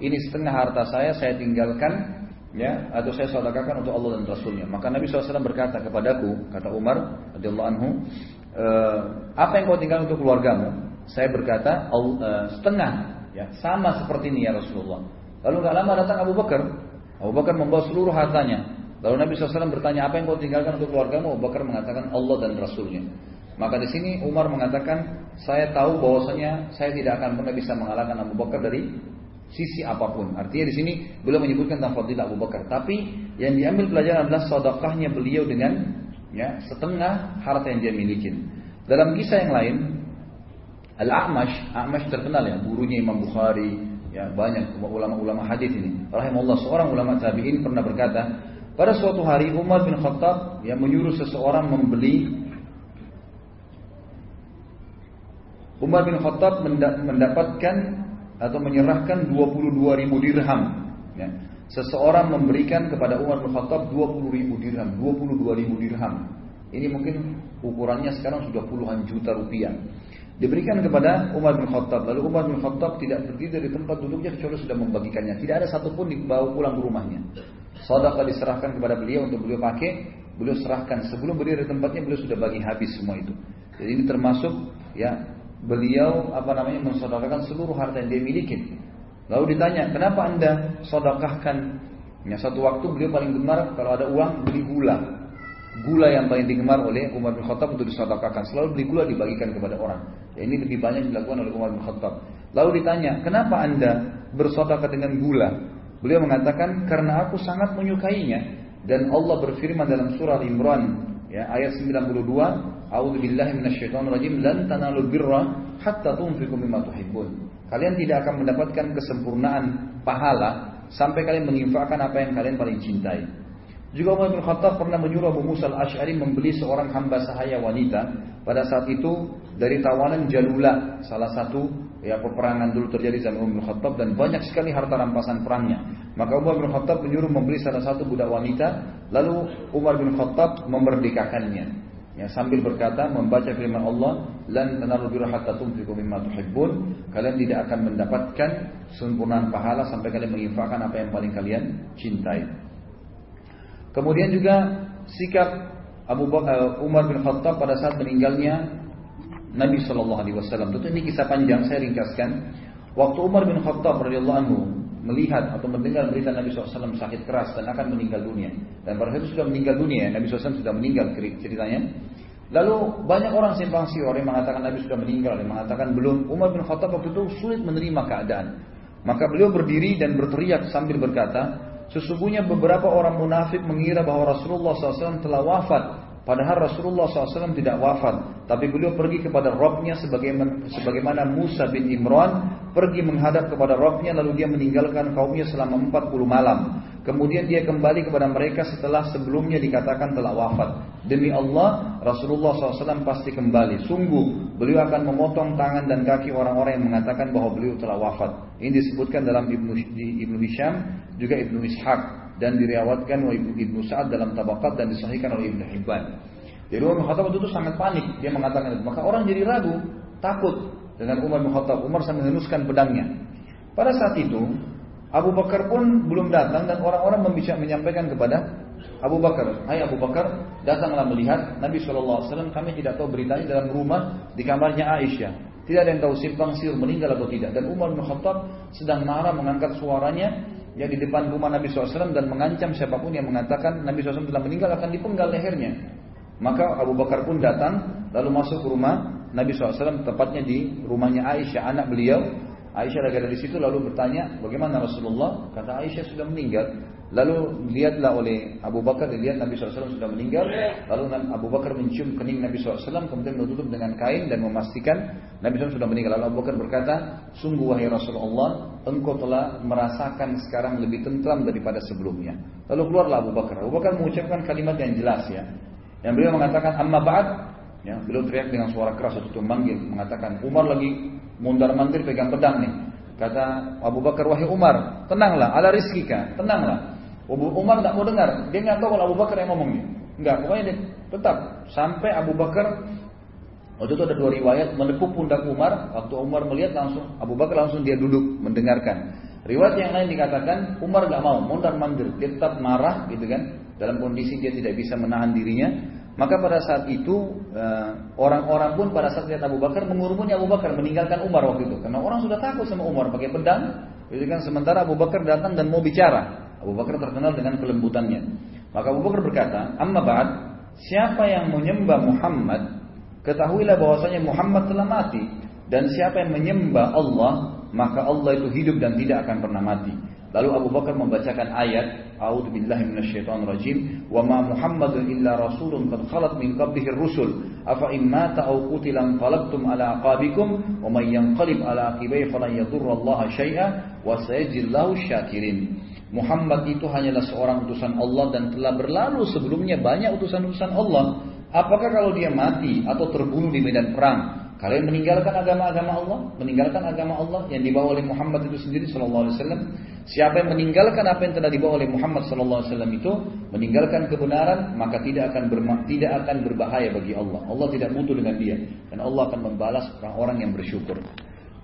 ini setengah harta saya saya tinggalkan ya atau saya sedekahkan untuk Allah dan Rasulnya. Maka Nabi SAW berkata kepadaku, kata Umar radhiyallahu anhu, e, apa yang kau tinggalkan untuk keluargamu? Saya berkata e, setengah, ya sama seperti ini ya Rasulullah. Lalu nggak lama datang Abu Bakar. Abu Bakar membawa seluruh hartanya. Lalu Nabi SAW bertanya apa yang kau tinggalkan untuk keluargamu? Abu Bakar mengatakan Allah dan Rasulnya. Maka di sini Umar mengatakan, saya tahu bahwasanya saya tidak akan pernah bisa mengalahkan Abu Bakar dari sisi apa pun. Artinya di sini beliau menyebutkan tentang fadilah Abu Bakar. Tapi yang diambil pelajaran adalah sedekahnya beliau dengan ya setengah harta yang dia miliki. Dalam kisah yang lain, Al-A'mash, A'mash terkenal ya, gurunya Imam Bukhari, ya banyak ulama-ulama hadis ini. Rahimahullah seorang ulama tabi'in pernah berkata, pada suatu hari Umar bin Khattab yang menyuruh seseorang membeli Umar bin Khattab mendapatkan atau menyerahkan 22 ribu dirham. Ya. Seseorang memberikan kepada Umar bin Khattab 20 ribu dirham, 22 ribu dirham. Ini mungkin ukurannya sekarang sudah puluhan juta rupiah. Diberikan kepada Umar bin Khattab. Lalu Umar bin Khattab tidak berdiri dari tempat duduknya kecuali sudah membagikannya. Tidak ada satupun dibawa pulang ke rumahnya. Sadaqah diserahkan kepada beliau untuk beliau pakai. Beliau serahkan sebelum berdiri dari tempatnya beliau sudah bagi habis semua itu. Jadi ini termasuk ya beliau apa namanya mensedekahkan seluruh harta yang dia miliki. Lalu ditanya, kenapa anda sedekahkan? Ya, satu waktu beliau paling gemar kalau ada uang beli gula. Gula yang paling digemar oleh Umar bin Khattab untuk disedekahkan. Selalu beli gula dibagikan kepada orang. Ya, ini lebih banyak dilakukan oleh Umar bin Khattab. Lalu ditanya, kenapa anda bersedekah dengan gula? Beliau mengatakan, karena aku sangat menyukainya. Dan Allah berfirman dalam surah Imran ya, ayat 92 A'udzu billahi minasyaitonir rajim lan tanalul birra hatta tunfiqu mimma tuhibbun. Kalian tidak akan mendapatkan kesempurnaan pahala sampai kalian menginfakkan apa yang kalian paling cintai. Juga Umar bin Khattab pernah menyuruh Abu Musa al-Ash'ari membeli seorang hamba sahaya wanita. Pada saat itu dari tawanan Jalula, salah satu ya peperangan dulu terjadi zaman Umar bin Khattab dan banyak sekali harta rampasan perangnya. Maka Umar bin Khattab menyuruh membeli salah satu budak wanita, lalu Umar bin Khattab memerdekakannya. Ya, sambil berkata membaca firman Allah, "Lan tanalu birra hatta tunfiqu mimma tuhibbun." Kalian tidak akan mendapatkan sempurnaan pahala sampai kalian menginfakkan apa yang paling kalian cintai. Kemudian juga sikap Abu Bakar eh, Umar bin Khattab pada saat meninggalnya Nabi Shallallahu Alaihi Wasallam. Tentu ini kisah panjang saya ringkaskan. Waktu Umar bin Khattab radhiyallahu anhu melihat atau mendengar berita Nabi SAW sakit keras dan akan meninggal dunia. Dan pada saat itu sudah meninggal dunia, Nabi SAW sudah meninggal ceritanya. Lalu banyak orang simpang siur yang mengatakan Nabi sudah meninggal, yang mengatakan belum. Umar bin Khattab waktu itu sulit menerima keadaan. Maka beliau berdiri dan berteriak sambil berkata, sesungguhnya beberapa orang munafik mengira bahwa Rasulullah SAW telah wafat Padahal Rasulullah SAW tidak wafat, tapi beliau pergi kepada Robnya sebagaimana, Musa bin Imran pergi menghadap kepada Robnya lalu dia meninggalkan kaumnya selama 40 malam. Kemudian dia kembali kepada mereka setelah sebelumnya dikatakan telah wafat. Demi Allah, Rasulullah SAW pasti kembali. Sungguh, beliau akan memotong tangan dan kaki orang-orang yang mengatakan bahwa beliau telah wafat. Ini disebutkan dalam Ibnu, Ibnu Hisham, juga Ibnu Ishaq dan diriwayatkan oleh Ibnu Sa'ad dalam Tabaqat dan disahihkan oleh Ibnu Hibban. Jadi Umar bin Khattab itu sangat panik, dia mengatakan itu. Maka orang jadi ragu, takut dengan Umar bin Khattab. Umar sambil menghunuskan pedangnya. Pada saat itu, Abu Bakar pun belum datang dan orang-orang menyampaikan kepada Abu Bakar, Hai Abu Bakar, datanglah melihat Nabi SAW kami tidak tahu beritanya dalam rumah di kamarnya Aisyah. Tidak ada yang tahu simpang siur meninggal atau tidak. Dan Umar bin Khattab sedang marah mengangkat suaranya ya di depan rumah Nabi SAW dan mengancam siapa pun yang mengatakan Nabi SAW telah meninggal akan dipenggal lehernya. Maka Abu Bakar pun datang lalu masuk ke rumah Nabi SAW tepatnya di rumahnya Aisyah anak beliau. Aisyah lagi ada di situ lalu bertanya bagaimana Rasulullah kata Aisyah sudah meninggal. Lalu lihatlah oleh Abu Bakar dilihat Nabi SAW sudah meninggal. Lalu Abu Bakar mencium kening Nabi SAW kemudian menutup dengan kain dan memastikan Nabi SAW sudah meninggal. Lalu Abu Bakar berkata, sungguh wahai Rasulullah, engkau telah merasakan sekarang lebih tentram daripada sebelumnya. Lalu keluarlah Abu Bakar. Abu Bakar mengucapkan kalimat yang jelas ya. Yang beliau mengatakan amma ba'd, ya, beliau teriak dengan suara keras waktu itu mengatakan Umar lagi mundar mandir pegang pedang nih. Kata Abu Bakar, wahai Umar, tenanglah, ala rizkika, tenanglah. Umar tidak mau dengar. Dia nggak tahu kalau Abu Bakar yang ngomongnya. Enggak, pokoknya dia tetap sampai Abu Bakar waktu itu ada dua riwayat menepuk pundak Umar. Waktu Umar melihat langsung Abu Bakar langsung dia duduk mendengarkan. Riwayat yang lain dikatakan Umar gak mau, mondar mandir, dia tetap marah gitu kan, dalam kondisi dia tidak bisa menahan dirinya. Maka pada saat itu eh, orang-orang pun pada saat lihat Abu Bakar mengurumuni Abu Bakar meninggalkan Umar waktu itu karena orang sudah takut sama Umar pakai pedang. Gitu kan sementara Abu Bakar datang dan mau bicara. Abu Bakar terkenal dengan kelembutannya. Maka Abu Bakar berkata, "Amma ba'd, siapa yang menyembah Muhammad, ketahuilah bahwasanya Muhammad telah mati dan siapa yang menyembah Allah, maka Allah itu hidup dan tidak akan pernah mati." Lalu Abu Bakar membacakan ayat A'udzu billahi minasyaitonir rajim wa ma Muhammadun illa rasulun qad khalat min qablihi rusul afa in mata aw qalabtum ala aqabikum wa may yanqalib ala aqibai falan yadurra syai'a wa sayajillahu syakirin Muhammad itu hanyalah seorang utusan Allah dan telah berlalu sebelumnya banyak utusan-utusan Allah apakah kalau dia mati atau terbunuh di medan perang Kalian meninggalkan agama-agama Allah, meninggalkan agama Allah yang dibawa oleh Muhammad itu sendiri sallallahu alaihi wasallam. Siapa yang meninggalkan apa yang telah dibawa oleh Muhammad sallallahu alaihi wasallam itu, meninggalkan kebenaran, maka tidak akan tidak akan berbahaya bagi Allah. Allah tidak butuh dengan dia dan Allah akan membalas orang-orang yang bersyukur.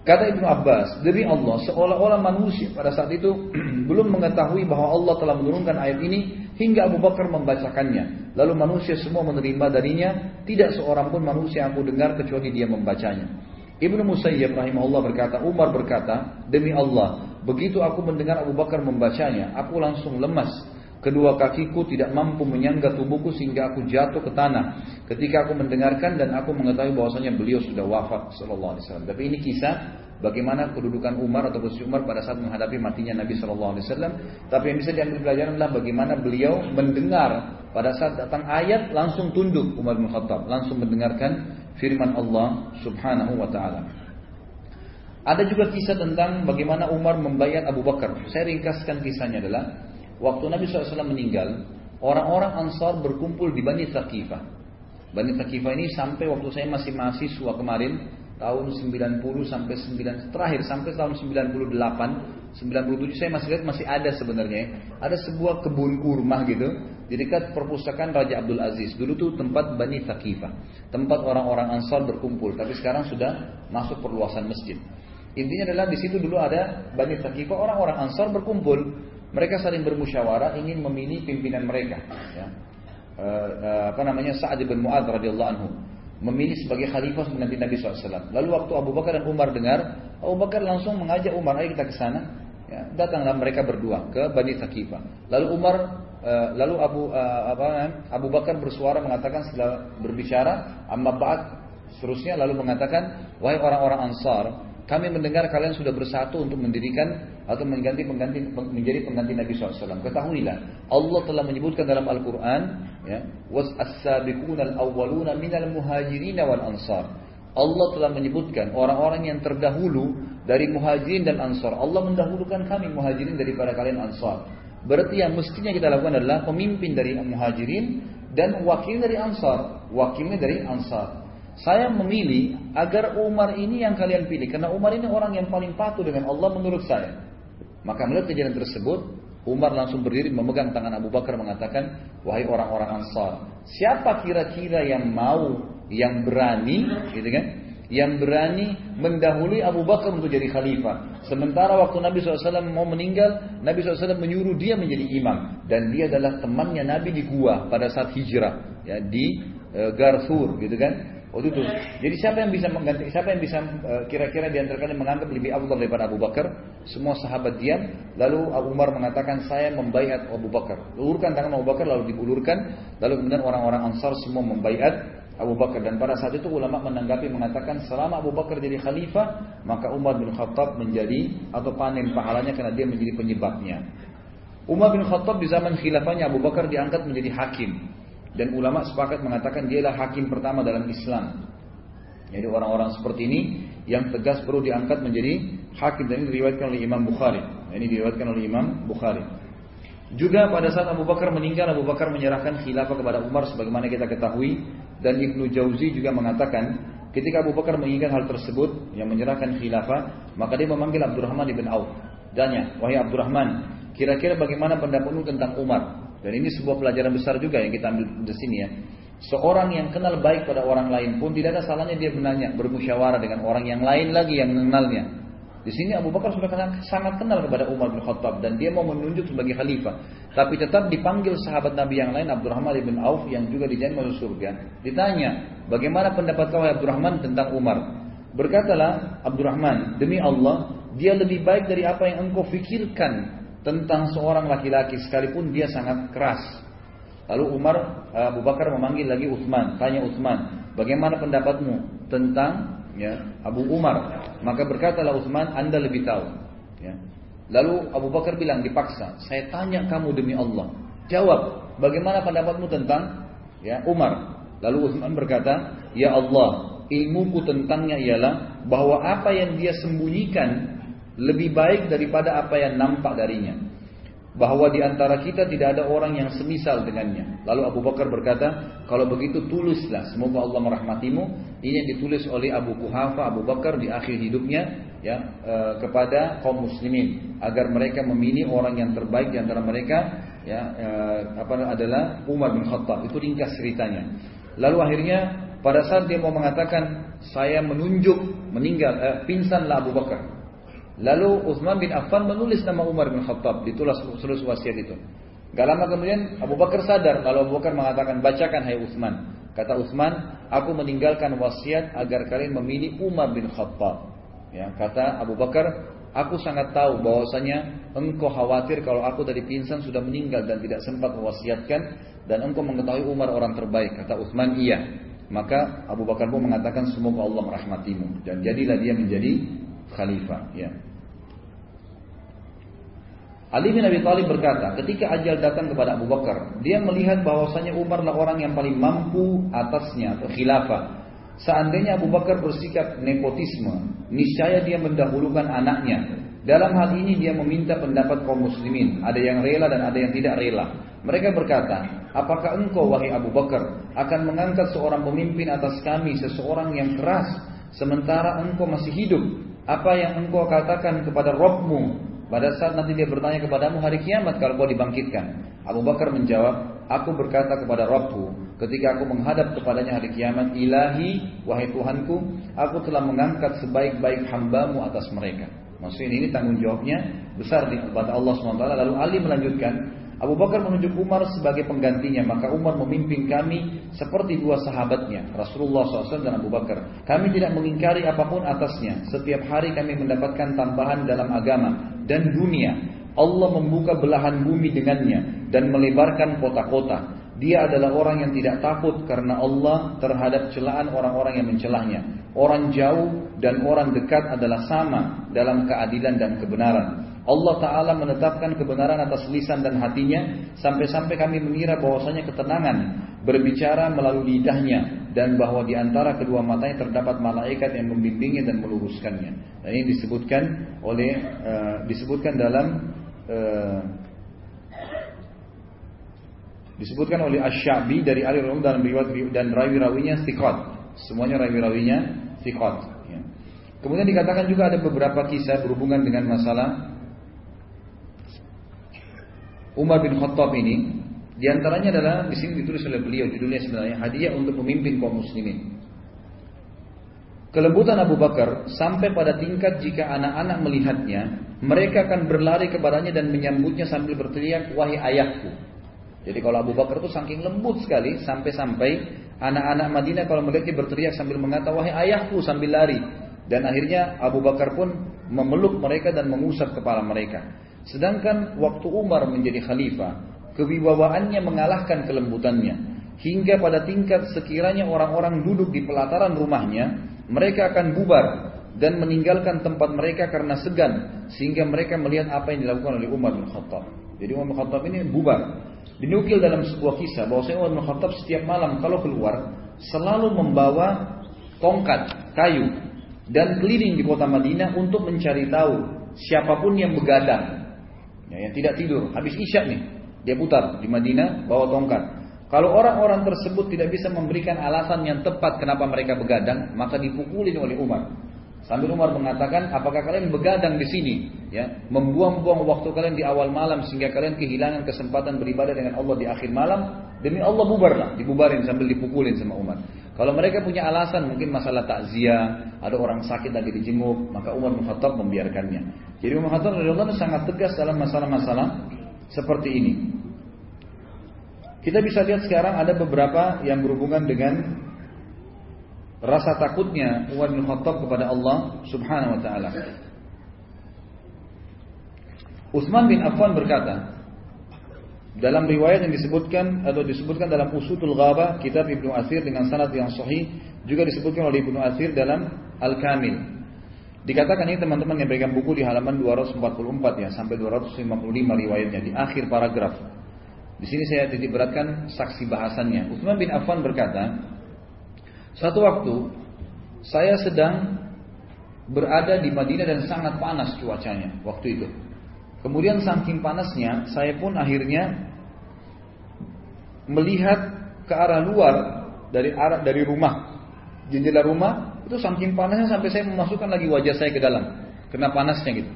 Kata Ibnu Abbas, demi Allah, seolah-olah manusia pada saat itu belum mengetahui bahwa Allah telah menurunkan ayat ini hingga Abu Bakar membacakannya. Lalu manusia semua menerima darinya, tidak seorang pun manusia yang aku dengar kecuali dia membacanya. Ibnu Musayyib rahimahullah berkata, Umar berkata, demi Allah, begitu aku mendengar Abu Bakar membacanya, aku langsung lemas Kedua kakiku tidak mampu menyangga tubuhku sehingga aku jatuh ke tanah. Ketika aku mendengarkan dan aku mengetahui bahwasanya beliau sudah wafat sallallahu alaihi wasallam. Tapi ini kisah bagaimana kedudukan Umar atau posisi Umar pada saat menghadapi matinya Nabi sallallahu alaihi wasallam. Tapi yang bisa diambil pelajaran adalah bagaimana beliau mendengar pada saat datang ayat langsung tunduk Umar bin Khattab, langsung mendengarkan firman Allah Subhanahu wa taala. Ada juga kisah tentang bagaimana Umar membayar Abu Bakar. Saya ringkaskan kisahnya adalah waktu Nabi SAW meninggal, orang-orang Ansar berkumpul di Bani Thaqifah. Bani Thaqifah ini sampai waktu saya masih mahasiswa kemarin, tahun 90 sampai 9 terakhir sampai tahun 98 97 saya masih lihat masih ada sebenarnya. Ada sebuah kebun kurma gitu di dekat perpustakaan Raja Abdul Aziz. Dulu tuh tempat Bani Thaqifah tempat orang-orang Ansar berkumpul tapi sekarang sudah masuk perluasan masjid. Intinya adalah di situ dulu ada Bani Thaqifah orang-orang Ansar berkumpul mereka saling bermusyawarah ingin memilih pimpinan mereka. Ya. E, apa namanya Sa'ad bin Mu'ad radhiyallahu anhu memilih sebagai khalifah mengganti Nabi SAW. Lalu waktu Abu Bakar dan Umar dengar, Abu Bakar langsung mengajak Umar, ayo kita ke sana. Ya, datanglah mereka berdua ke Bani Thaqifah. Lalu Umar, e, lalu Abu apa, Abu Bakar bersuara mengatakan setelah berbicara, amma ba'd seterusnya lalu mengatakan, wahai orang-orang Ansar, kami mendengar kalian sudah bersatu untuk mendirikan atau mengganti pengganti menjadi pengganti Nabi SAW. Ketahuilah, Allah telah menyebutkan dalam Al-Quran, ya, was as-sabiquna al-awwaluna minal muhajirin wal ansar. Allah telah menyebutkan orang-orang yang terdahulu dari muhajirin dan ansar. Allah mendahulukan kami muhajirin daripada kalian ansar. Berarti yang mestinya kita lakukan adalah pemimpin dari muhajirin dan wakil dari ansar. Wakilnya dari ansar. Saya memilih agar Umar ini yang kalian pilih karena Umar ini orang yang paling patuh dengan Allah menurut saya. Maka melihat kejadian tersebut, Umar langsung berdiri memegang tangan Abu Bakar mengatakan, "Wahai orang-orang Ansar, siapa kira-kira yang mau, yang berani, gitu kan? Yang berani mendahului Abu Bakar untuk jadi khalifah. Sementara waktu Nabi SAW mau meninggal, Nabi SAW menyuruh dia menjadi imam. Dan dia adalah temannya Nabi di gua pada saat hijrah. ya Di e, Garthur gitu kan. Waktu itu. Jadi siapa yang bisa mengganti, siapa yang bisa eh, kira-kira di antara menganggap lebih afdal daripada Abu Bakar? Semua sahabat diam. Lalu Abu Umar mengatakan saya membaiat Abu Bakar. Ulurkan tangan Abu Bakar lalu diulurkan. Lalu kemudian orang-orang Ansar semua membaiat Abu Bakar dan pada saat itu ulama menanggapi mengatakan selama Abu Bakar jadi khalifah maka Umar bin Khattab menjadi atau panen pahalanya karena dia menjadi penyebabnya. Umar bin Khattab di zaman khilafahnya Abu Bakar diangkat menjadi hakim. Dan ulama sepakat mengatakan dialah hakim pertama dalam Islam. Jadi orang-orang seperti ini yang tegas perlu diangkat menjadi hakim dan ini diriwayatkan oleh Imam Bukhari. Ini diriwayatkan oleh Imam Bukhari. Juga pada saat Abu Bakar meninggal, Abu Bakar menyerahkan khilafah kepada Umar sebagaimana kita ketahui dan Ibnu Jauzi juga mengatakan ketika Abu Bakar menginginkan hal tersebut yang menyerahkan khilafah, maka dia memanggil Abdurrahman bin Auf. Danya, wahai Abdurrahman, kira-kira bagaimana pendapatmu tentang Umar? Dan ini sebuah pelajaran besar juga yang kita ambil di sini ya. Seorang yang kenal baik pada orang lain pun tidak ada salahnya dia menanya, bermusyawarah dengan orang yang lain lagi yang mengenalnya. Di sini Abu Bakar sudah sangat kenal kepada Umar bin Khattab dan dia mau menunjuk sebagai khalifah. Tapi tetap dipanggil sahabat Nabi yang lain Abdurrahman bin Auf yang juga dijanji masuk surga. Ditanya, bagaimana pendapat kau Abdurrahman tentang Umar? Berkatalah Abdurrahman, demi Allah, dia lebih baik dari apa yang engkau fikirkan tentang seorang laki-laki sekalipun dia sangat keras. Lalu Umar Abu Bakar memanggil lagi Utsman, tanya Utsman, bagaimana pendapatmu tentang ya Abu Umar? Maka berkatalah Utsman, Anda lebih tahu. Ya. Lalu Abu Bakar bilang dipaksa, saya tanya kamu demi Allah, jawab, bagaimana pendapatmu tentang ya Umar? Lalu Utsman berkata, ya Allah, ilmuku tentangnya ialah bahwa apa yang dia sembunyikan lebih baik daripada apa yang nampak darinya. Bahwa di antara kita tidak ada orang yang semisal dengannya. Lalu Abu Bakar berkata, kalau begitu tulislah, semoga Allah merahmatimu. Ini yang ditulis oleh Abu Kuhafa, Abu Bakar di akhir hidupnya ya e, kepada kaum muslimin agar mereka memilih orang yang terbaik di antara mereka ya e, apa adalah Umar bin Khattab. Itu ringkas ceritanya. Lalu akhirnya pada saat dia mau mengatakan saya menunjuk meninggal eh, pingsanlah Abu Bakar Lalu Utsman bin Affan menulis nama Umar bin Khattab, ditulis tulis wasiat itu. Gak lama kemudian Abu Bakar sadar kalau Abu Bakar mengatakan bacakan hai Utsman. Kata Utsman, aku meninggalkan wasiat agar kalian memilih Umar bin Khattab. Ya, kata Abu Bakar, aku sangat tahu bahwasanya engkau khawatir kalau aku dari pingsan sudah meninggal dan tidak sempat mewasiatkan dan engkau mengetahui Umar orang terbaik. Kata Utsman, iya. Maka Abu Bakar pun mengatakan semoga Allah merahmatimu dan jadilah dia menjadi khalifah. Ya. Ali bin Abi Thalib berkata, ketika ajal datang kepada Abu Bakar, dia melihat bahwasanya Umar adalah orang yang paling mampu atasnya atau khilafah. Seandainya Abu Bakar bersikap nepotisme, niscaya dia mendahulukan anaknya. Dalam hal ini dia meminta pendapat kaum muslimin. Ada yang rela dan ada yang tidak rela. Mereka berkata, apakah engkau wahai Abu Bakar akan mengangkat seorang pemimpin atas kami, seseorang yang keras, sementara engkau masih hidup? Apa yang engkau katakan kepada Robmu pada saat nanti dia bertanya kepadamu hari kiamat kalau kau dibangkitkan. Abu Bakar menjawab, aku berkata kepada Rabbku ketika aku menghadap kepadanya hari kiamat, ilahi, wahai Tuhanku, aku telah mengangkat sebaik-baik hambamu atas mereka. Maksudnya ini tanggung jawabnya besar di kepada Allah SWT. Lalu Ali melanjutkan, Abu Bakar menunjuk Umar sebagai penggantinya, maka Umar memimpin kami seperti dua sahabatnya, Rasulullah SAW dan Abu Bakar. Kami tidak mengingkari apa pun atasnya. Setiap hari kami mendapatkan tambahan dalam agama dan dunia. Allah membuka belahan bumi dengannya dan melebarkan kota-kota. Dia adalah orang yang tidak takut karena Allah terhadap celaan orang-orang yang mencelahnya. Orang jauh dan orang dekat adalah sama dalam keadilan dan kebenaran. Allah Ta'ala menetapkan kebenaran atas lisan dan hatinya sampai-sampai kami mengira bahwasanya ketenangan berbicara melalui lidahnya dan bahwa di antara kedua matanya terdapat malaikat yang membimbingnya dan meluruskannya. Dan ini disebutkan oleh uh, disebutkan dalam uh, disebutkan oleh Asy-Sya'bi dari Ali Rawi dalam riwayat dan rawi-rawinya thiqat. Semuanya rawi-rawinya thiqat. Ya. Kemudian dikatakan juga ada beberapa kisah berhubungan dengan masalah Umar bin Khattab ini di antaranya adalah di sini ditulis oleh beliau judulnya sebenarnya hadiah untuk pemimpin kaum muslimin. Kelembutan Abu Bakar sampai pada tingkat jika anak-anak melihatnya, mereka akan berlari kepadanya dan menyambutnya sambil berteriak, "Wahai ayahku." Jadi kalau Abu Bakar itu saking lembut sekali sampai-sampai anak-anak Madinah kalau melihatnya berteriak sambil mengatakan, "Wahai ayahku" sambil lari. Dan akhirnya Abu Bakar pun memeluk mereka dan mengusap kepala mereka. Sedangkan waktu Umar menjadi khalifah, kewibawaannya mengalahkan kelembutannya. Hingga pada tingkat sekiranya orang-orang duduk di pelataran rumahnya, mereka akan bubar dan meninggalkan tempat mereka karena segan sehingga mereka melihat apa yang dilakukan oleh Umar bin Khattab. Jadi Umar bin Khattab ini bubar. Dinukil dalam sebuah kisah bahwa Umar bin Khattab setiap malam kalau keluar selalu membawa tongkat kayu dan keliling di kota Madinah untuk mencari tahu siapa pun yang begadang ya, yang tidak tidur, habis isya nih, dia putar di Madinah bawa tongkat. Kalau orang-orang tersebut tidak bisa memberikan alasan yang tepat kenapa mereka begadang, maka dipukulin oleh Umar. Sambil Umar mengatakan, apakah kalian begadang di sini, ya, membuang-buang waktu kalian di awal malam sehingga kalian kehilangan kesempatan beribadah dengan Allah di akhir malam, demi Allah bubarlah, dibubarin sambil dipukulin sama Umar. Kalau mereka punya alasan mungkin masalah takziah, ada orang sakit lagi dijenguk, maka Umar bin membiarkannya. Jadi Umar Khattab radhiyallahu sangat tegas dalam masalah-masalah seperti ini. Kita bisa lihat sekarang ada beberapa yang berhubungan dengan rasa takutnya Umar bin Khattab kepada Allah Subhanahu wa taala. Utsman bin Affan berkata, dalam riwayat yang disebutkan atau disebutkan dalam Usutul Ghaba kitab Ibnu Athir dengan sanad yang sahih juga disebutkan oleh Ibnu Athir dalam Al-Kamil. Dikatakan ini teman-teman yang pegang buku di halaman 244 ya sampai 255 riwayatnya di akhir paragraf. Di sini saya titik beratkan saksi bahasannya. Utsman bin Affan berkata, satu waktu saya sedang berada di Madinah dan sangat panas cuacanya waktu itu. Kemudian saking panasnya, saya pun akhirnya melihat ke arah luar dari arah dari rumah jendela rumah itu saking panasnya sampai saya memasukkan lagi wajah saya ke dalam kena panasnya gitu.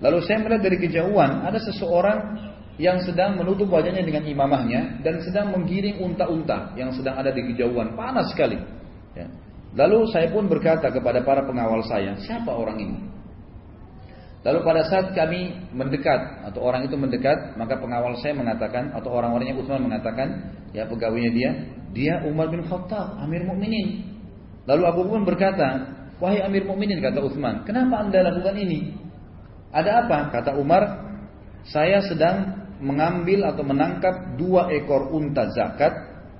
Lalu saya melihat dari kejauhan ada seseorang yang sedang menutup wajahnya dengan imamahnya dan sedang menggiring unta-unta yang sedang ada di kejauhan panas sekali. Ya. Lalu saya pun berkata kepada para pengawal saya, siapa orang ini? Lalu pada saat kami mendekat atau orang itu mendekat, maka pengawal saya mengatakan atau orang-orangnya Utsman mengatakan, ya pegawainya dia, dia Umar bin Khattab, Amir Mukminin. Lalu Abu Bakar berkata, wahai Amir Mukminin kata Utsman, kenapa anda lakukan ini? Ada apa? Kata Umar, saya sedang mengambil atau menangkap dua ekor unta zakat,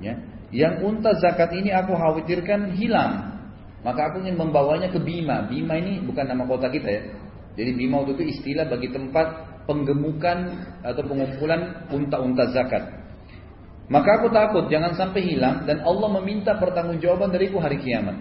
ya, yang unta zakat ini aku khawatirkan hilang. Maka aku ingin membawanya ke Bima. Bima ini bukan nama kota kita ya. Jadi Bima itu istilah bagi tempat penggemukan atau pengumpulan unta-unta zakat. Maka aku takut jangan sampai hilang dan Allah meminta pertanggungjawaban dariku hari kiamat.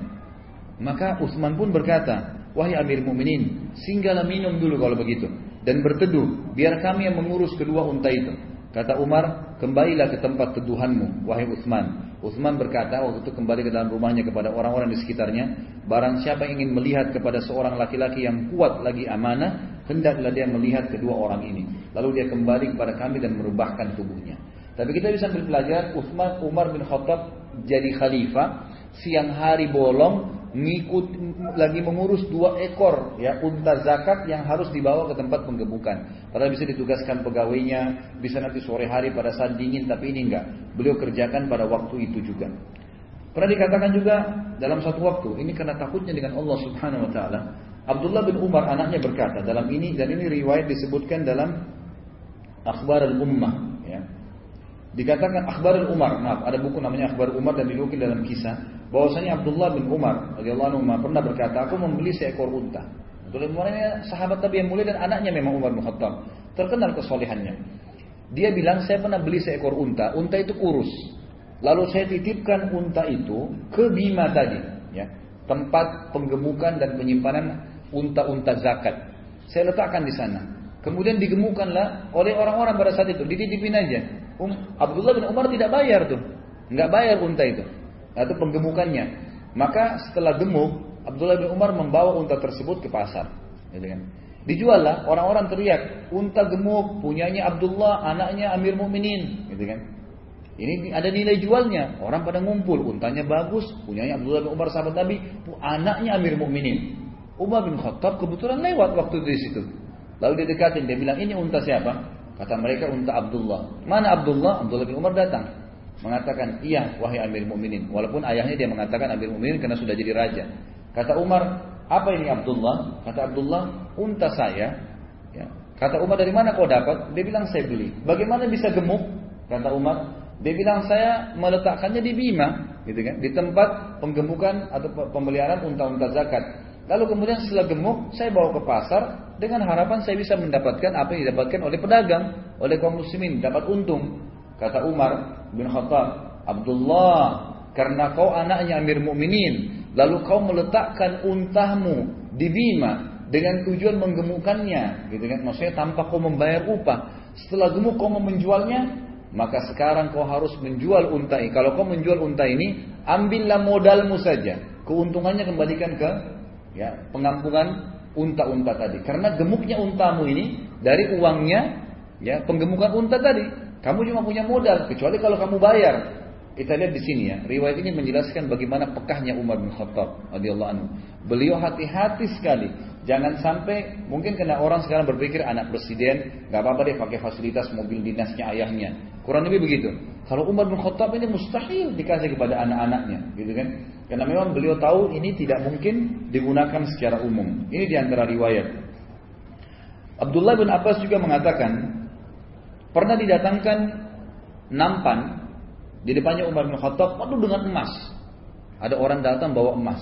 Maka Utsman pun berkata, "Wahai Amir Mukminin, singgahlah minum dulu kalau begitu dan berteduh, biar kami yang mengurus kedua unta itu. Kata Umar, kembalilah ke tempat teduhanmu, wahai Utsman. Utsman berkata waktu itu kembali ke dalam rumahnya kepada orang-orang di sekitarnya, barang siapa ingin melihat kepada seorang laki-laki yang kuat lagi amanah, hendaklah dia melihat kedua orang ini. Lalu dia kembali kepada kami dan merubahkan tubuhnya. Tapi kita bisa ambil pelajaran Utsman Umar bin Khattab jadi khalifah, siang hari bolong, ngikut lagi mengurus dua ekor ya unta zakat yang harus dibawa ke tempat penggemukan. Padahal bisa ditugaskan pegawainya, bisa nanti sore hari pada saat dingin, tapi ini enggak. Beliau kerjakan pada waktu itu juga. Pernah dikatakan juga dalam satu waktu, ini karena takutnya dengan Allah Subhanahu wa taala, Abdullah bin Umar anaknya berkata dalam ini dan ini riwayat disebutkan dalam Akhbar al-Ummah. Dikatakan Akhbar al-Umar, maaf, ada buku namanya Akhbar Umar dan dinukil dalam kisah bahwasanya Abdullah bin Umar radhiyallahu anhu pernah berkata, aku membeli seekor unta. Abdullah bin Umar ini sahabat Nabi yang mulia dan anaknya memang Umar bin Khattab. Terkenal kesolehannya. Dia bilang, saya pernah beli seekor unta. Unta itu kurus. Lalu saya titipkan unta itu ke Bima tadi, ya, tempat penggemukan dan penyimpanan unta-unta zakat. Saya letakkan di sana. Kemudian digemukanlah oleh orang-orang pada saat itu, dititipin aja. Um, Abdullah bin Umar tidak bayar tuh, nggak bayar unta itu atau penggemukannya. Maka setelah gemuk, Abdullah bin Umar membawa unta tersebut ke pasar. Gitu kan. Dijual lah, orang-orang teriak, unta gemuk, punyanya Abdullah, anaknya Amir Mukminin, gitu kan. Ini ada nilai jualnya. Orang pada ngumpul, untanya bagus, punyanya Abdullah bin Umar sahabat Nabi, anaknya Amir Mukminin. Umar bin Khattab kebetulan lewat waktu di situ. Lalu dia dekatin, dia bilang, ini unta siapa? Kata mereka unta Abdullah. Mana Abdullah? Abdullah bin Umar datang. Mengatakan iya wahai Amir Mukminin walaupun ayahnya dia mengatakan Amir Mukminin karena sudah jadi raja. Kata Umar apa ini Abdullah? Kata Abdullah unta saya. Ya. kata Umar dari mana kau dapat? Dia bilang saya beli. Bagaimana bisa gemuk? Kata Umar dia bilang saya meletakkannya di Bima gitu kan di tempat penggemukan atau pemeliharaan unta-unta zakat lalu kemudian setelah gemuk saya bawa ke pasar dengan harapan saya bisa mendapatkan apa yang didapatkan oleh pedagang oleh kaum muslimin dapat untung Kata Umar bin Khattab, Abdullah, karena kau anaknya Amir Mukminin, lalu kau meletakkan untahmu di Bima dengan tujuan menggemukannya, gitu kan? Maksudnya tanpa kau membayar upah. Setelah gemuk kau mau menjualnya, maka sekarang kau harus menjual unta ini. Kalau kau menjual unta ini, ambillah modalmu saja. Keuntungannya kembalikan ke ya pengampungan unta-unta tadi. Karena gemuknya untamu ini dari uangnya ya penggemukan unta tadi. Kamu cuma punya modal, kecuali kalau kamu bayar. kita lihat di sini ya, riwayat ini menjelaskan bagaimana pekahnya Umar bin Khattab radhiyallahu anhu. Beliau hati-hati sekali. Jangan sampai mungkin kena orang sekarang berpikir anak presiden nggak apa-apa deh pakai fasilitas mobil dinasnya ayahnya. Kurang lebih begitu. Kalau Umar bin Khattab ini mustahil dikasih kepada anak-anaknya, gitu kan? Karena memang beliau tahu ini tidak mungkin digunakan secara umum. Ini di antara riwayat. Abdullah bin Abbas juga mengatakan pernah didatangkan nampan di depannya Umar bin Khattab penuh dengan emas. Ada orang datang bawa emas.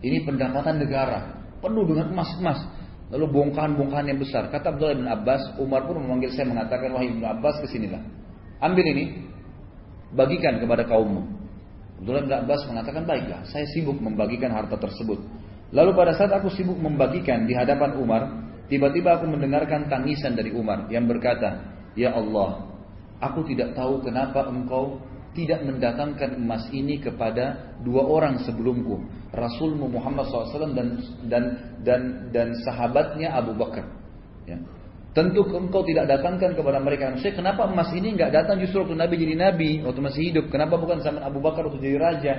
Ini pendapatan negara, penuh dengan emas-emas. Lalu bongkahan-bongkahan yang besar. Kata Abdullah bin Abbas, Umar pun memanggil saya mengatakan, wahai bin Abbas ke sinilah. Ambil ini, bagikan kepada kaummu. Abdullah bin Abbas mengatakan, baiklah, saya sibuk membagikan harta tersebut. Lalu pada saat aku sibuk membagikan di hadapan Umar, tiba-tiba aku mendengarkan tangisan dari Umar yang berkata, Ya Allah, aku tidak tahu kenapa engkau tidak mendatangkan emas ini kepada dua orang sebelumku, Rasulmu Muhammad SAW dan dan dan dan sahabatnya Abu Bakar. Ya. Tentu engkau tidak datangkan kepada mereka. Saya kenapa emas ini nggak datang justru waktu Nabi jadi Nabi waktu masih hidup? Kenapa bukan zaman Abu Bakar waktu jadi raja?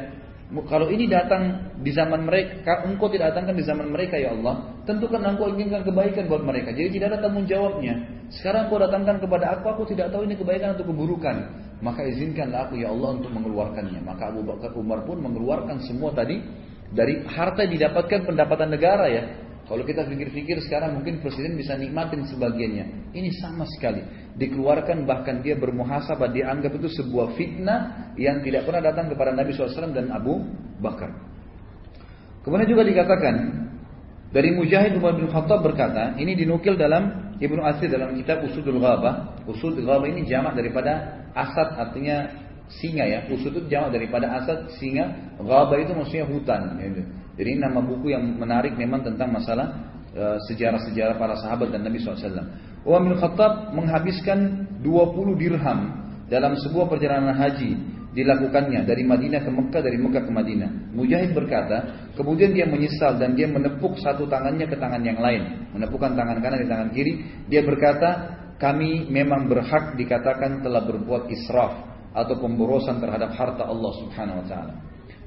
Kalau ini datang di zaman mereka, engkau tidak datangkan di zaman mereka ya Allah, tentu kan engkau inginkan kebaikan buat mereka. Jadi tidak ada tanggung jawabnya. Sekarang engkau datangkan kepada aku, aku tidak tahu ini kebaikan atau keburukan. Maka izinkanlah aku ya Allah untuk mengeluarkannya. Maka Abu Bakar Umar pun mengeluarkan semua tadi dari harta yang didapatkan pendapatan negara ya. Kalau kita pikir-pikir sekarang mungkin presiden bisa nikmatin sebagiannya. Ini sama sekali. Dikeluarkan bahkan dia bermuhasabah. Dianggap itu sebuah fitnah yang tidak pernah datang kepada Nabi SAW dan Abu Bakar. Kemudian juga dikatakan dari Mujahid Umar bin Khattab berkata, ini dinukil dalam Ibnu Asir dalam kitab Usudul Ghabah. Usudul Ghabah ini jamak daripada asad artinya singa ya. Usud itu jamak daripada asad singa. Ghabah itu maksudnya hutan. Gitu. Jadi nama buku yang menarik memang tentang masalah e, sejarah-sejarah para sahabat dan Nabi SAW. Umar bin Khattab menghabiskan 20 dirham dalam sebuah perjalanan haji dilakukannya dari Madinah ke Mekah, dari Mekah ke Madinah. Mujahid berkata, kemudian dia menyesal dan dia menepuk satu tangannya ke tangan yang lain. Menepukkan tangan kanan di tangan kiri. Dia berkata, kami memang berhak dikatakan telah berbuat israf atau pemborosan terhadap harta Allah Subhanahu wa taala.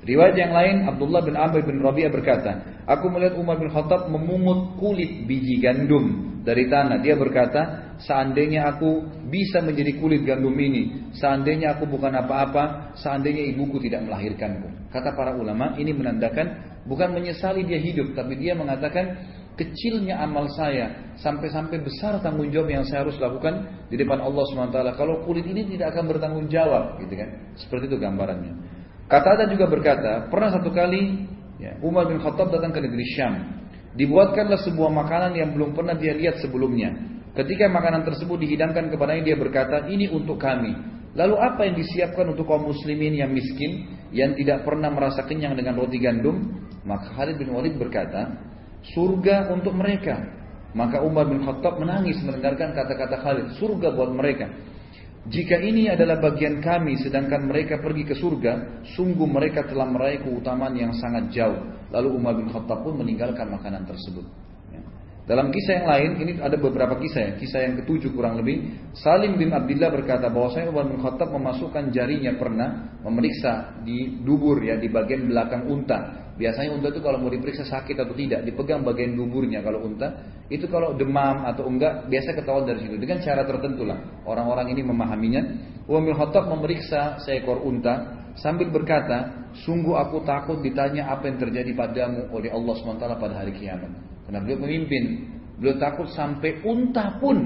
Riwayat yang lain Abdullah bin Amr bin Rabi'ah berkata, aku melihat Umar bin Khattab memungut kulit biji gandum dari tanah. Dia berkata, seandainya aku bisa menjadi kulit gandum ini, seandainya aku bukan apa-apa, seandainya ibuku tidak melahirkanku. Kata para ulama, ini menandakan bukan menyesali dia hidup, tapi dia mengatakan kecilnya amal saya sampai-sampai besar tanggung jawab yang saya harus lakukan di depan Allah SWT. Kalau kulit ini tidak akan bertanggung jawab, gitu kan? Seperti itu gambarannya. Kata juga berkata, pernah satu kali ya, Umar bin Khattab datang ke negeri Syam. Dibuatkanlah sebuah makanan yang belum pernah dia lihat sebelumnya. Ketika makanan tersebut dihidangkan kepadanya dia berkata, ini untuk kami. Lalu apa yang disiapkan untuk kaum muslimin yang miskin, yang tidak pernah merasa kenyang dengan roti gandum? Maka Khalid bin Walid berkata, surga untuk mereka. Maka Umar bin Khattab menangis mendengarkan kata-kata Khalid, surga buat mereka. Jika ini adalah bagian kami sedangkan mereka pergi ke surga, sungguh mereka telah meraih keutamaan yang sangat jauh. Lalu Umar bin Khattab pun meninggalkan makanan tersebut. Dalam kisah yang lain, ini ada beberapa kisah ya. Kisah yang ketujuh kurang lebih. Salim bin Abdullah berkata bahwa saya Umar bin Khattab memasukkan jarinya pernah memeriksa di dubur ya di bagian belakang unta Biasanya unta itu kalau mau diperiksa sakit atau tidak, dipegang bagian duburnya kalau unta. Itu kalau demam atau enggak, biasa ketahuan dari situ. Dengan cara tertentu lah. Orang-orang ini memahaminya. Umar bin Khattab memeriksa seekor unta sambil berkata, sungguh aku takut ditanya apa yang terjadi padamu oleh Allah SWT pada hari kiamat. Karena beliau memimpin. Beliau takut sampai unta pun.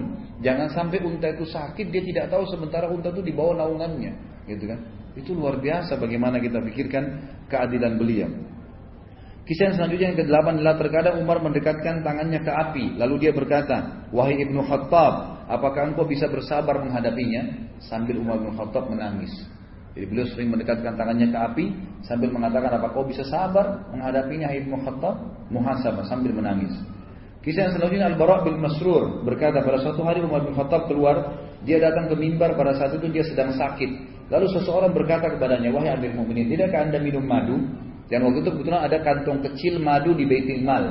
Jangan sampai unta itu sakit, dia tidak tahu sementara unta itu di bawah naungannya. Gitu kan? Itu luar biasa bagaimana kita pikirkan keadilan beliau. Kisah yang selanjutnya yang ke-8 adalah terkadang Umar mendekatkan tangannya ke api. Lalu dia berkata, Wahai Ibnu Khattab, apakah engkau bisa bersabar menghadapinya? Sambil Umar bin Khattab menangis. Jadi beliau sering mendekatkan tangannya ke api sambil mengatakan, apakah kau bisa sabar menghadapinya, Ibnu Khattab? Muhasabah sambil menangis. Kisah yang selanjutnya Al-Bara' bin Masrur berkata pada suatu hari Umar bin Khattab keluar, dia datang ke mimbar pada saat itu dia sedang sakit. Lalu seseorang berkata kepadanya, wahai Amir Mu'minin, tidakkah anda minum madu? Dan waktu itu kebetulan ada kantong kecil madu di Baitul Mal,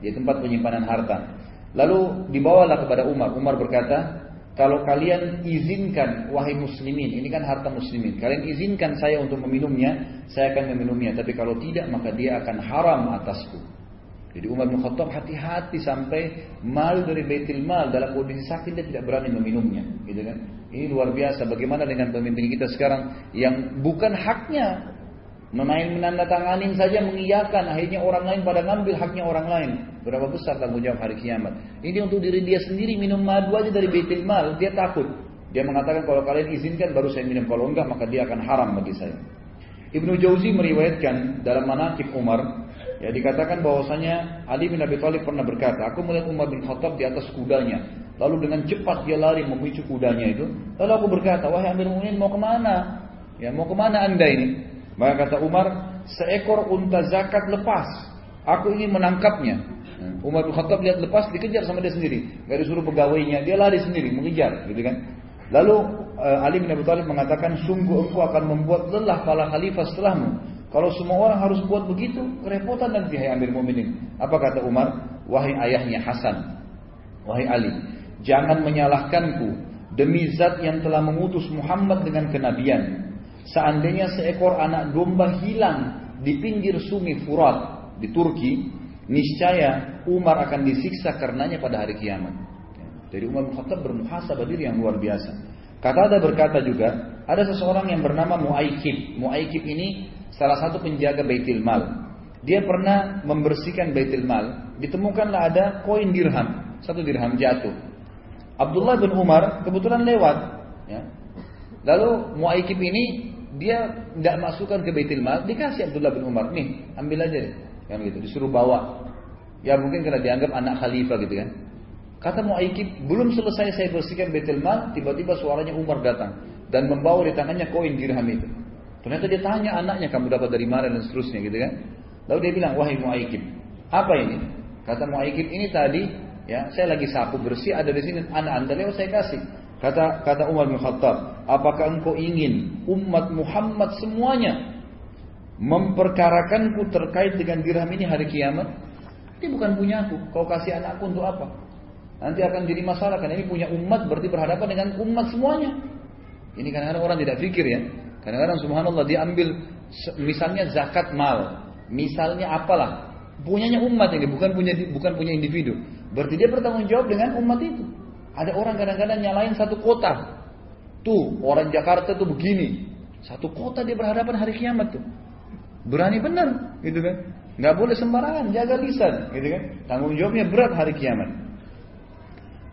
di tempat penyimpanan harta. Lalu dibawalah kepada Umar. Umar berkata, kalau kalian izinkan wahai muslimin, ini kan harta muslimin. Kalian izinkan saya untuk meminumnya, saya akan meminumnya. Tapi kalau tidak maka dia akan haram atasku. Jadi Umar bin Khattab hati-hati sampai mal dari Baitul Mal dalam kondisi sakit dia tidak berani meminumnya, gitu kan? Ini luar biasa. Bagaimana dengan pemimpin kita sekarang yang bukan haknya Memain menandatanganin saja mengiyakan, akhirnya orang lain pada ngambil haknya orang lain. Berapa besar tanggung jawab hari kiamat? Ini untuk diri dia sendiri minum madu aja dari baitul mal, dia takut. Dia mengatakan kalau kalian izinkan baru saya minum, kalau enggak maka dia akan haram bagi saya. Ibnu Jauzi meriwayatkan dalam manakib Umar, ya dikatakan bahwasanya Ali bin Abi Thalib pernah berkata, aku melihat Umar bin Khattab di atas kudanya, lalu dengan cepat dia lari memicu kudanya itu, lalu aku berkata, wahai Amir Mu'minin mau ke mana? Ya mau ke mana anda ini? Maka kata Umar, seekor unta zakat lepas. Aku ingin menangkapnya. Umar bin Khattab lihat lepas dikejar sama dia sendiri. Gak disuruh pegawainya, dia lari sendiri mengejar, gitu kan. Lalu uh, Ali bin Abi Thalib mengatakan, sungguh engkau akan membuat lelah para khalifah setelahmu. Kalau semua orang harus buat begitu, kerepotan nanti hai Amir Mu'minin. Apa kata Umar? Wahai ayahnya Hasan, wahai Ali, jangan menyalahkanku demi zat yang telah mengutus Muhammad dengan kenabian Seandainya seekor anak domba hilang di pinggir sungai Furat di Turki, niscaya Umar akan disiksa karenanya pada hari kiamat. Jadi Umar Khattab bermuhasabah diri yang luar biasa. Kata ada berkata juga, ada seseorang yang bernama Muaikib. Muaikib ini salah satu penjaga Baitul Mal. Dia pernah membersihkan Baitul Mal, ditemukanlah ada koin dirham, satu dirham jatuh. Abdullah bin Umar kebetulan lewat, ya. Lalu Muaikib ini dia tidak masukkan ke Baitul Mal, dikasih Abdullah bin Umar, nih ambil aja deh, kan gitu, disuruh bawa. Ya mungkin karena dianggap anak khalifah gitu kan. Kata Mu'aikib, belum selesai saya bersihkan Baitul Mal, tiba-tiba suaranya Umar datang dan membawa di tangannya koin dirham itu. Ternyata dia tanya anaknya, kamu dapat dari mana dan seterusnya gitu kan. Lalu dia bilang, wahai Mu'aikib, apa ini? Kata Mu'aikib, ini tadi ya saya lagi sapu bersih ada di sini anak anda lewat saya kasih. Kata kata Umar bin Khattab, apakah engkau ingin umat Muhammad semuanya memperkarakanku terkait dengan dirham ini hari kiamat? Ini bukan punya aku. Kau kasih anakku untuk apa? Nanti akan jadi masalah karena ini punya umat berarti berhadapan dengan umat semuanya. Ini kadang-kadang orang tidak pikir ya. Kadang-kadang subhanallah dia ambil misalnya zakat mal, misalnya apalah, punyanya umat ini bukan punya bukan punya individu. Berarti dia bertanggung jawab dengan umat itu. Ada orang kadang-kadang nyalain satu kota. Tuh, orang Jakarta tuh begini. Satu kota dia berhadapan hari kiamat tuh. Berani benar, gitu kan? Nggak boleh sembarangan, jaga lisan, gitu kan? Tanggung jawabnya berat hari kiamat.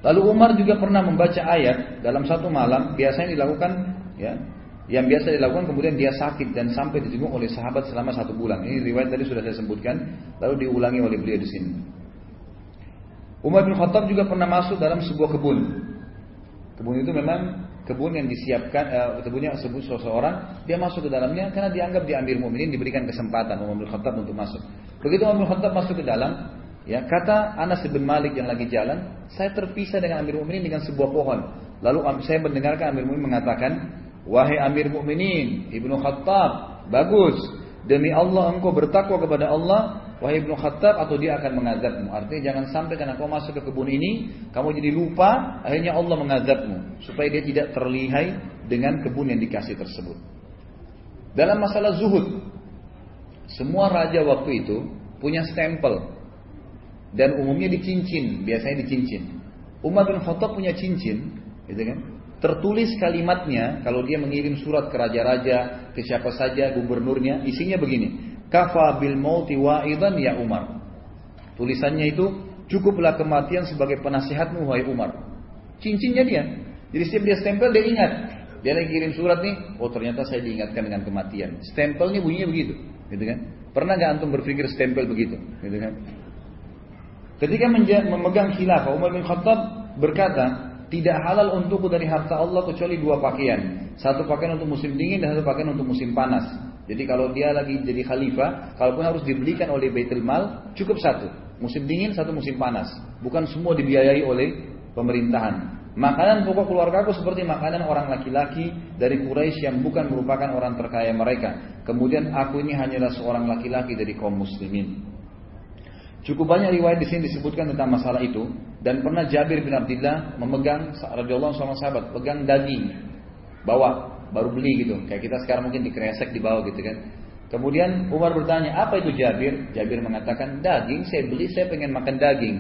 Lalu Umar juga pernah membaca ayat dalam satu malam, biasanya dilakukan ya, yang biasa dilakukan kemudian dia sakit dan sampai dijenguk oleh sahabat selama satu bulan. Ini riwayat tadi sudah saya sebutkan, lalu diulangi oleh beliau di sini. Umar bin Khattab juga pernah masuk dalam sebuah kebun. Kebun itu memang kebun yang disiapkan, uh, kebunnya sebut seseorang, dia masuk ke dalamnya karena dianggap di Amir Mu'minin diberikan kesempatan Umar bin Khattab untuk masuk. Begitu Umar bin Khattab masuk ke dalam, ya kata Anas bin Malik yang lagi jalan, saya terpisah dengan Amir Mu'minin dengan sebuah pohon. Lalu saya mendengarkan Amir Mu'minin mengatakan, wahai Amir Mu'minin, Ibnu Khattab, bagus. Demi Allah engkau bertakwa kepada Allah Wahai Ibnu Khattab atau dia akan mengazabmu. Artinya jangan sampai karena kau masuk ke kebun ini, kamu jadi lupa, akhirnya Allah mengazabmu. Supaya dia tidak terlihai dengan kebun yang dikasih tersebut. Dalam masalah zuhud, semua raja waktu itu punya stempel. Dan umumnya dicincin, biasanya dicincin. Umar bin Khattab punya cincin, gitu kan? Tertulis kalimatnya, kalau dia mengirim surat ke raja-raja, ke siapa saja, gubernurnya, isinya begini. Kafa bil mauti wa'idan ya Umar. Tulisannya itu cukuplah kematian sebagai penasihatmu wahai Umar. Cincinnya dia. Jadi setiap dia stempel dia ingat. Dia lagi kirim surat nih, oh ternyata saya diingatkan dengan kematian. Stempelnya bunyinya begitu, gitu kan? Pernah nggak antum berpikir stempel begitu, gitu kan? Ketika memegang khilafah, Umar bin Khattab berkata, tidak halal untukku dari harta Allah kecuali dua pakaian. Satu pakaian untuk musim dingin dan satu pakaian untuk musim panas. Jadi kalau dia lagi jadi khalifah, kalaupun harus dibelikan oleh Baitul Mal, cukup satu. Musim dingin, satu musim panas. Bukan semua dibiayai oleh pemerintahan. Makanan pokok keluarga aku seperti makanan orang laki-laki dari Quraisy yang bukan merupakan orang terkaya mereka. Kemudian aku ini hanyalah seorang laki-laki dari kaum muslimin. Cukup banyak riwayat di sini disebutkan tentang masalah itu dan pernah Jabir bin Abdullah memegang radhiyallahu sama sahabat pegang daging bawa baru beli gitu. Kayak kita sekarang mungkin dikresek di bawah gitu kan. Kemudian Umar bertanya apa itu Jabir? Jabir mengatakan daging saya beli saya pengen makan daging.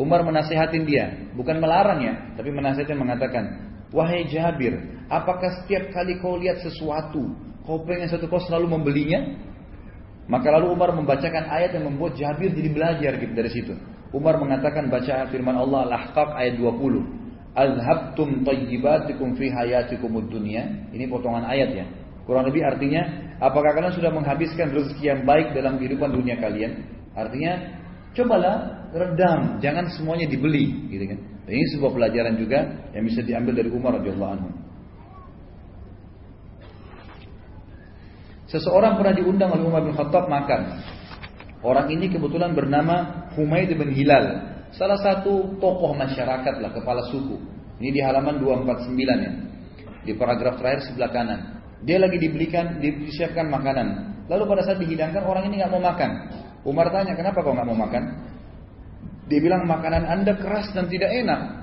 Umar menasehatin dia bukan melarang ya tapi menasihatin mengatakan wahai Jabir apakah setiap kali kau lihat sesuatu kau pengen satu kau selalu membelinya? Maka lalu Umar membacakan ayat yang membuat Jabir jadi belajar gitu dari situ. Umar mengatakan baca firman Allah Al-Ahqaf ayat 20. Azhabtum tayyibatikum fi hayatikumud dunya. Ini potongan ayat ya. Kurang lebih artinya, apakah kalian sudah menghabiskan rezeki yang baik dalam kehidupan dunia kalian? Artinya, cobalah redam, jangan semuanya dibeli, gitu kan. Ini sebuah pelajaran juga yang bisa diambil dari Umar radhiyallahu anhu. Seseorang pernah diundang oleh Umar bin Khattab makan. Orang ini kebetulan bernama Humaid bin Hilal. Salah satu tokoh masyarakat lah, kepala suku. Ini di halaman 249 ya. Di paragraf terakhir sebelah kanan. Dia lagi dibelikan, disiapkan makanan. Lalu pada saat dihidangkan orang ini nggak mau makan. Umar tanya, kenapa kau nggak mau makan? Dia bilang makanan anda keras dan tidak enak.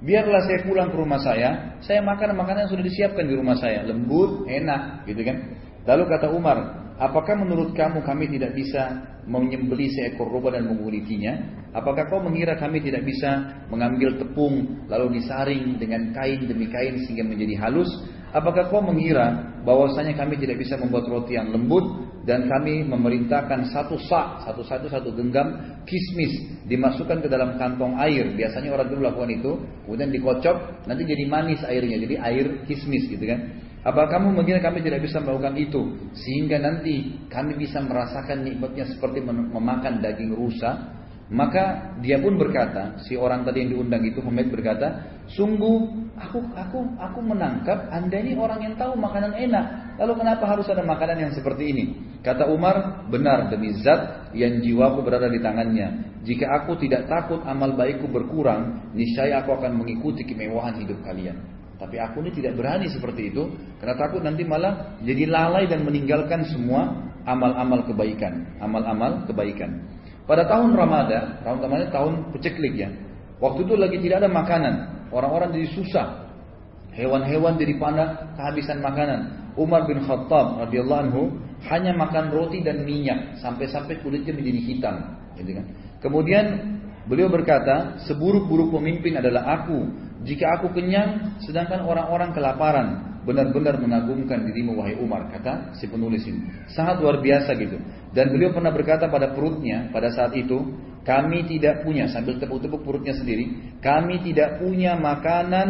Biarlah saya pulang ke rumah saya, saya makan makanan yang sudah disiapkan di rumah saya, lembut, enak, gitu kan. Lalu kata Umar, apakah menurut kamu kami tidak bisa menyembeli seekor roba dan mengulitinya? Apakah kau mengira kami tidak bisa mengambil tepung lalu disaring dengan kain demi kain sehingga menjadi halus? Apakah kau mengira bahwasanya kami tidak bisa membuat roti yang lembut dan kami memerintahkan satu sak, satu satu satu genggam kismis dimasukkan ke dalam kantong air. Biasanya orang dulu lakukan itu, kemudian dikocok, nanti jadi manis airnya, jadi air kismis gitu kan. Apa kamu mengira kami tidak bisa melakukan itu sehingga nanti kami bisa merasakan nikmatnya seperti memakan daging rusa? Maka dia pun berkata, si orang tadi yang diundang itu Humaid berkata, sungguh aku aku aku menangkap anda ini orang yang tahu makanan enak. Lalu kenapa harus ada makanan yang seperti ini? Kata Umar, benar demi zat yang jiwaku berada di tangannya. Jika aku tidak takut amal baikku berkurang, niscaya aku akan mengikuti kemewahan hidup kalian. Tapi aku ini tidak berani seperti itu, karena takut nanti malah jadi lalai dan meninggalkan semua amal-amal kebaikan, amal-amal kebaikan. Pada tahun Ramadan, tahun Ramadan tahun peceklik ya. Waktu itu lagi tidak ada makanan. Orang-orang jadi susah. Hewan-hewan jadi panas kehabisan makanan. Umar bin Khattab radhiyallahu anhu hanya makan roti dan minyak sampai-sampai kulitnya menjadi hitam, gitu kan. Kemudian beliau berkata, seburuk-buruk pemimpin adalah aku. Jika aku kenyang, sedangkan orang-orang kelaparan benar-benar mengagumkan dirimu wahai Umar kata si penulis ini. Sangat luar biasa gitu. Dan beliau pernah berkata pada perutnya pada saat itu kami tidak punya sambil tepuk-tepuk perutnya sendiri kami tidak punya makanan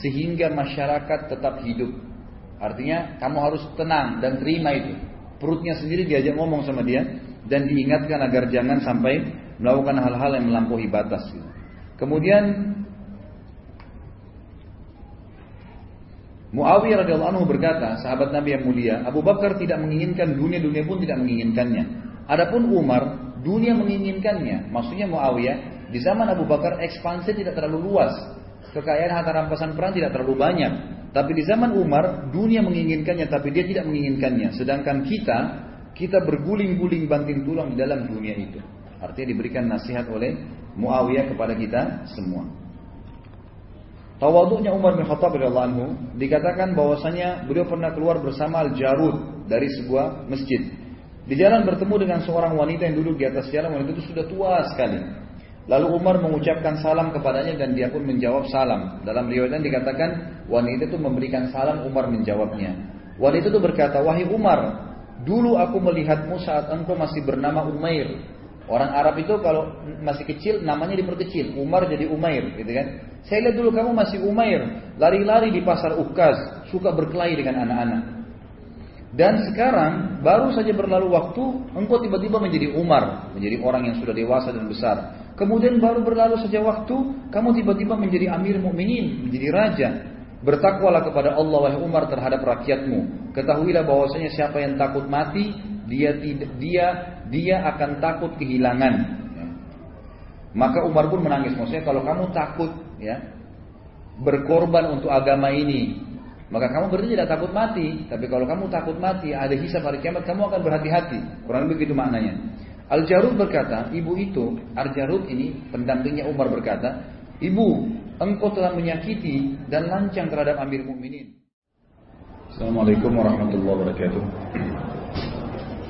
sehingga masyarakat tetap hidup. Artinya kamu harus tenang dan terima itu. Perutnya sendiri diajak ngomong sama dia dan diingatkan agar jangan sampai melakukan hal-hal yang melampaui batas gitu. kemudian Muawiyah radhiyallahu anhu berkata, sahabat Nabi yang mulia, Abu Bakar tidak menginginkan dunia, dunia pun tidak menginginkannya. Adapun Umar, dunia menginginkannya. Maksudnya Muawiyah, di zaman Abu Bakar ekspansi tidak terlalu luas. Kekayaan harta rampasan perang tidak terlalu banyak. Tapi di zaman Umar, dunia menginginkannya, tapi dia tidak menginginkannya. Sedangkan kita, kita berguling-guling banting tulang di dalam dunia itu. Artinya diberikan nasihat oleh Muawiyah kepada kita semua. Tawaduknya Umar bin Khattab radhiyallahu anhu dikatakan bahwasanya beliau pernah keluar bersama Al-Jarud dari sebuah masjid. Di jalan bertemu dengan seorang wanita yang duduk di atas jalan, wanita itu sudah tua sekali. Lalu Umar mengucapkan salam kepadanya dan dia pun menjawab salam. Dalam riwayat dikatakan wanita itu memberikan salam, Umar menjawabnya. Wanita itu berkata, "Wahai Umar, dulu aku melihatmu saat engkau masih bernama Umair Orang Arab itu kalau masih kecil namanya diperkecil. Umar jadi Umair, gitu kan? Saya lihat dulu kamu masih Umair, lari-lari di pasar Ukaz, suka berkelahi dengan anak-anak. Dan sekarang baru saja berlalu waktu, engkau tiba-tiba menjadi Umar, menjadi orang yang sudah dewasa dan besar. Kemudian baru berlalu saja waktu, kamu tiba-tiba menjadi Amir Mukminin, menjadi raja. Bertakwalah kepada Allah wahai Umar terhadap rakyatmu. Ketahuilah bahwasanya siapa yang takut mati, dia tidak dia dia akan takut kehilangan. Ya. Maka Umar pun menangis. Maksudnya kalau kamu takut ya berkorban untuk agama ini, maka kamu berarti tidak takut mati. Tapi kalau kamu takut mati, ada hisab hari kiamat, kamu akan berhati-hati. Kurang lebih begitu maknanya. Al-Jarud berkata, ibu itu, Al-Jarud ini pendampingnya Umar berkata, ibu, engkau telah menyakiti dan lancang terhadap Amir Mukminin. Assalamualaikum warahmatullahi wabarakatuh.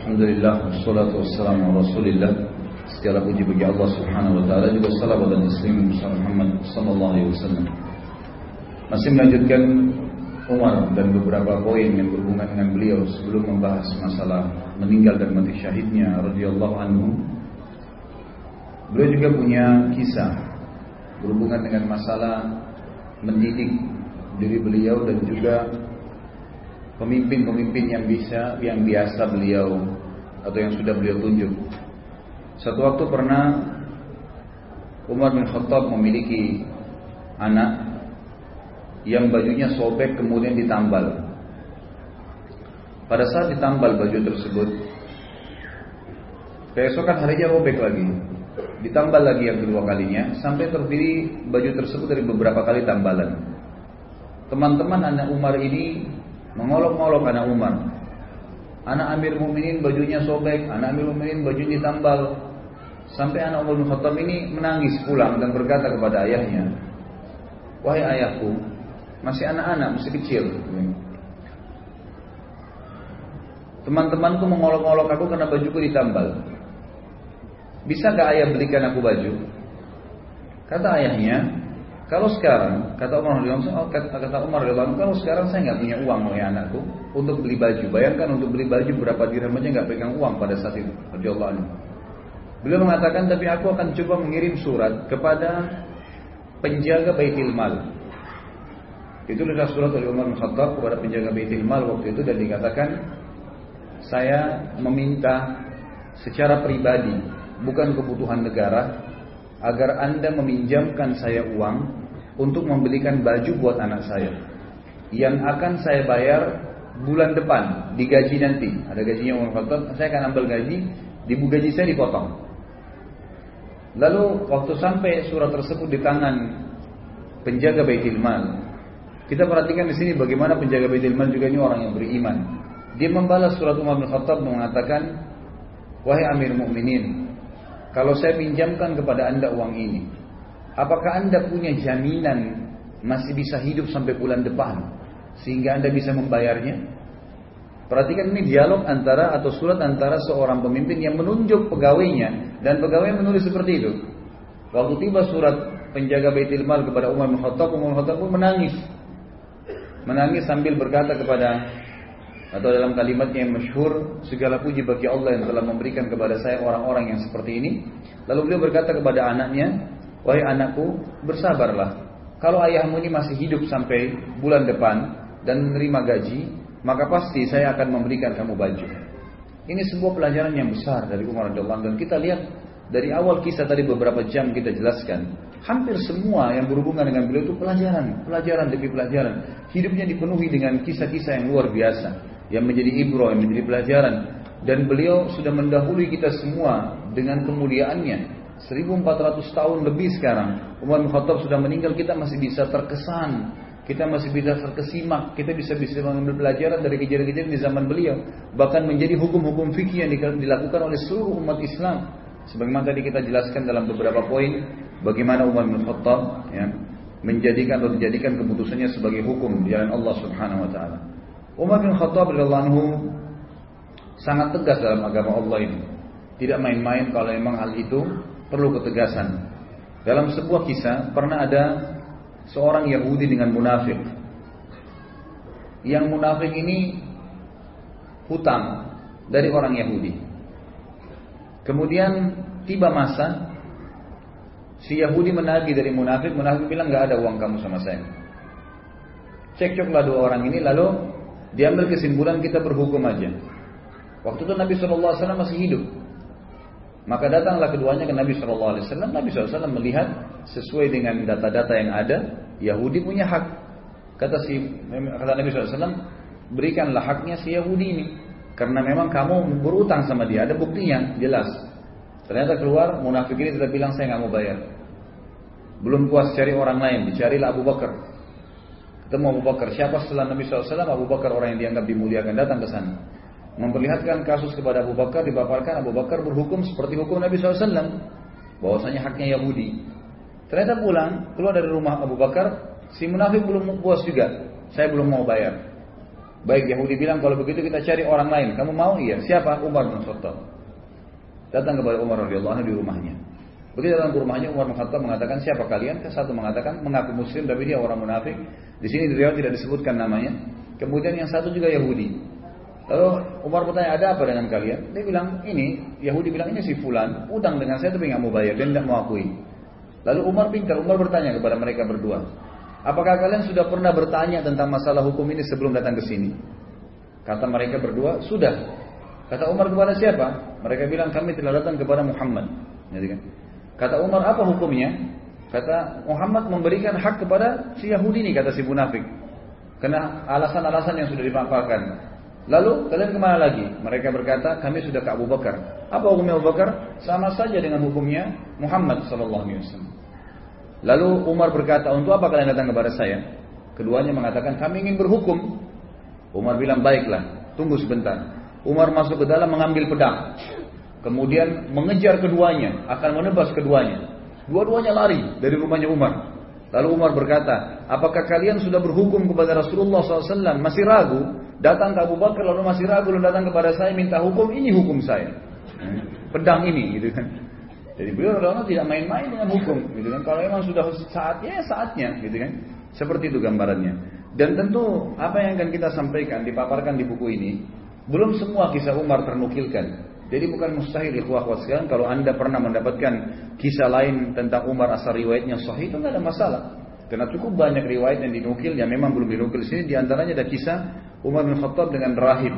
Alhamdulillah, wassalatu wassalamu ala rasulillah. Segala puji bagi Allah subhanahu wa ta'ala juga salawat dan muslim Muhammad sallallahu alaihi wasallam. Masih melanjutkan Umar dan beberapa poin yang berhubungan dengan beliau sebelum membahas masalah meninggal dan mati syahidnya radhiyallahu anhu. Beliau juga punya kisah berhubungan dengan masalah mendidik diri beliau dan juga pemimpin-pemimpin yang bisa yang biasa beliau atau yang sudah beliau tunjuk. Satu waktu pernah Umar bin Khattab memiliki anak yang bajunya sobek kemudian ditambal. Pada saat ditambal baju tersebut, keesokan harinya robek lagi, ditambal lagi yang kedua kalinya, sampai terdiri baju tersebut dari beberapa kali tambalan. Teman-teman anak Umar ini mengolok-olok anak Umar. Anak Amir Mukminin bajunya sobek, anak Amir Mukminin bajunya ditambal. Sampai anak Umar bin Khattab ini menangis pulang dan berkata kepada ayahnya, "Wahai ayahku, masih anak-anak, masih kecil. Teman-temanku mengolok-olok aku karena bajuku ditambal. Bisa gak ayah belikan aku baju? Kata ayahnya, kalau sekarang, kata Umar radhiyallahu kata, Umar radhiyallahu kalau sekarang saya nggak punya uang oleh anakku untuk beli baju. Bayangkan untuk beli baju berapa dirham aja nggak pegang uang pada saat itu. Radhiyallahu. Beliau mengatakan, tapi aku akan coba mengirim surat kepada penjaga Baitul Mal. Itu adalah surat oleh Umar bin Khattab kepada penjaga Baitul Mal waktu itu dan dikatakan saya meminta secara pribadi bukan kebutuhan negara agar Anda meminjamkan saya uang untuk membelikan baju buat anak saya yang akan saya bayar bulan depan di gaji nanti. Ada gajinya Umar Khattab, saya akan ambil gaji, di gaji saya dipotong. Lalu waktu sampai surat tersebut di tangan penjaga Baitul Mal, kita perhatikan di sini bagaimana penjaga Baitul Mal juga ini orang yang beriman. Dia membalas surat Umar bin Khattab mengatakan, "Wahai Amir Mukminin, kalau saya pinjamkan kepada Anda uang ini, apakah Anda punya jaminan masih bisa hidup sampai bulan depan sehingga Anda bisa membayarnya?" Perhatikan ini dialog antara atau surat antara seorang pemimpin yang menunjuk pegawainya dan pegawai menulis seperti itu. Waktu tiba surat penjaga Baitul Mal kepada Umar bin Khattab, Umar bin pun menangis menangis sambil berkata kepada atau dalam kalimatnya yang masyhur segala puji bagi Allah yang telah memberikan kepada saya orang-orang yang seperti ini. Lalu beliau berkata kepada anaknya wahai anakku bersabarlah. Kalau ayahmu ini masih hidup sampai bulan depan dan menerima gaji maka pasti saya akan memberikan kamu baju. Ini sebuah pelajaran yang besar dari Umar radhiyallahu dan kita lihat dari awal kisah tadi beberapa jam kita jelaskan Hampir semua yang berhubungan dengan beliau itu pelajaran, pelajaran demi pelajaran. Hidupnya dipenuhi dengan kisah-kisah yang luar biasa, yang menjadi ibro, yang menjadi pelajaran. Dan beliau sudah mendahului kita semua dengan kemuliaannya. 1400 tahun lebih sekarang. Umar bin Khattab sudah meninggal, kita masih bisa terkesan. Kita masih bisa terkesimak. Kita bisa bisa mengambil pelajaran dari kejadian-kejadian di zaman beliau. Bahkan menjadi hukum-hukum fikih yang dilakukan oleh seluruh umat Islam. Sebagaimana tadi kita jelaskan dalam beberapa poin bagaimana Umar bin Khattab ya, menjadikan atau dijadikan keputusannya sebagai hukum di jalan Allah Subhanahu wa taala. Umar bin Khattab anhu sangat tegas dalam agama Allah ini. Tidak main-main kalau memang hal itu perlu ketegasan. Dalam sebuah kisah pernah ada seorang Yahudi dengan munafik. Yang munafik ini hutang dari orang Yahudi. Kemudian tiba masa Si Yahudi menagih dari munafik, munafik bilang nggak ada uang kamu sama saya. Cekcoklah dua orang ini, lalu diambil kesimpulan kita berhukum aja. Waktu itu Nabi SAW masih hidup. Maka datanglah keduanya ke Nabi SAW. Nabi SAW melihat sesuai dengan data-data yang ada, Yahudi punya hak. Kata si kata Nabi SAW, berikanlah haknya si Yahudi ini. Karena memang kamu berutang sama dia, ada buktinya jelas. Ternyata keluar munafik ini tetap bilang saya nggak mau bayar. Belum puas cari orang lain, dicarilah Abu Bakar. Ketemu Abu Bakar. Siapa setelah Nabi SAW? Abu Bakar orang yang dianggap dimuliakan datang ke sana. memperlihatkan kasus kepada Abu Bakar dipaparkan Abu Bakar berhukum seperti hukum Nabi SAW bahwasanya haknya Yahudi. Ternyata pulang keluar dari rumah Abu Bakar si munafik belum puas juga. Saya belum mau bayar. Baik Yahudi bilang kalau begitu kita cari orang lain. Kamu mau? Iya. Siapa? Umar bin Khattab. Datang kepada Umar radhiyallahu di rumahnya. Begitu datang ke rumahnya Umar bin Khattab mengatakan siapa kalian? Satu mengatakan mengaku muslim tapi dia orang munafik di sini di tidak disebutkan namanya kemudian yang satu juga Yahudi Lalu Umar bertanya, ada apa dengan kalian? Dia bilang, ini, Yahudi bilang, ini si Fulan, utang dengan saya tapi nggak mau bayar, dan nggak mau akui. Lalu Umar pintar, Umar bertanya kepada mereka berdua, apakah kalian sudah pernah bertanya tentang masalah hukum ini sebelum datang ke sini? Kata mereka berdua, sudah. Kata Umar kepada siapa? Mereka bilang, kami telah datang kepada Muhammad. Kan? Kata Umar, apa hukumnya? Kata Muhammad memberikan hak kepada si Yahudi ini, kata si munafik. Karena alasan-alasan yang sudah dipaparkan. Lalu kalian ke mana lagi? Mereka berkata, kami sudah ke Abu Bakar. Apa hukumnya Abu Bakar? Sama saja dengan hukumnya Muhammad Sallallahu Alaihi Wasallam. Lalu Umar berkata, untuk apa kalian datang kepada saya? Keduanya mengatakan, kami ingin berhukum. Umar bilang, baiklah, tunggu sebentar. Umar masuk ke dalam mengambil pedang. Kemudian mengejar keduanya, akan menebas keduanya. Dua-duanya lari dari rumahnya Umar. Lalu Umar berkata, apakah kalian sudah berhukum kepada Rasulullah SAW? Masih ragu? Datang ke Abu Bakar lalu masih ragu lalu datang kepada saya minta hukum ini hukum saya. Pedang ini gitu kan. Jadi beliau radhiyallahu tidak main-main dengan hukum gitu kan. Kalau memang sudah saatnya ya saatnya gitu kan. Seperti itu gambarannya. Dan tentu apa yang akan kita sampaikan dipaparkan di buku ini belum semua kisah Umar ternukilkan. Jadi bukan mustahil ikhwah sekalian kalau Anda pernah mendapatkan kisah lain tentang Umar asal riwayatnya sahih itu tidak ada masalah. Karena cukup banyak riwayat yang dinukil yang memang belum dinukil di sini. Di antaranya ada kisah Umar bin Khattab dengan rahib,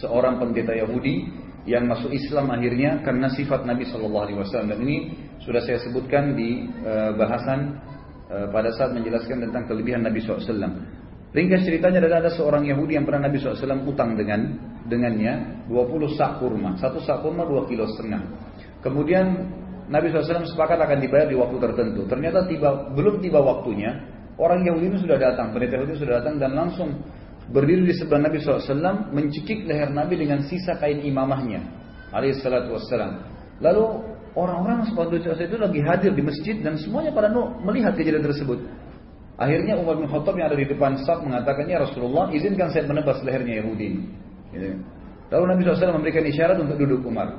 seorang pendeta Yahudi yang masuk Islam akhirnya karena sifat Nabi Shallallahu Alaihi Wasallam. Dan ini sudah saya sebutkan di uh, bahasan uh, pada saat menjelaskan tentang kelebihan Nabi SAW. Ringkas ceritanya adalah ada seorang Yahudi yang pernah Nabi SAW utang dengan dengannya 20 sak kurma. Satu sak kurma 2 kilo setengah. Kemudian Nabi SAW sepakat akan dibayar di waktu tertentu. Ternyata tiba, belum tiba waktunya, orang Yahudi ini sudah datang, pendeta Yahudi sudah datang dan langsung berdiri di sebelah Nabi SAW, mencekik leher Nabi dengan sisa kain imamahnya. Alaihissalatu wassalam. Lalu orang-orang sepatu itu lagi hadir di masjid dan semuanya pada melihat kejadian tersebut. Akhirnya Umar bin Khattab yang ada di depan saf mengatakan, Ya Rasulullah, izinkan saya menebas lehernya Yahudi. Gitu. Lalu Nabi SAW memberikan isyarat untuk duduk Umar.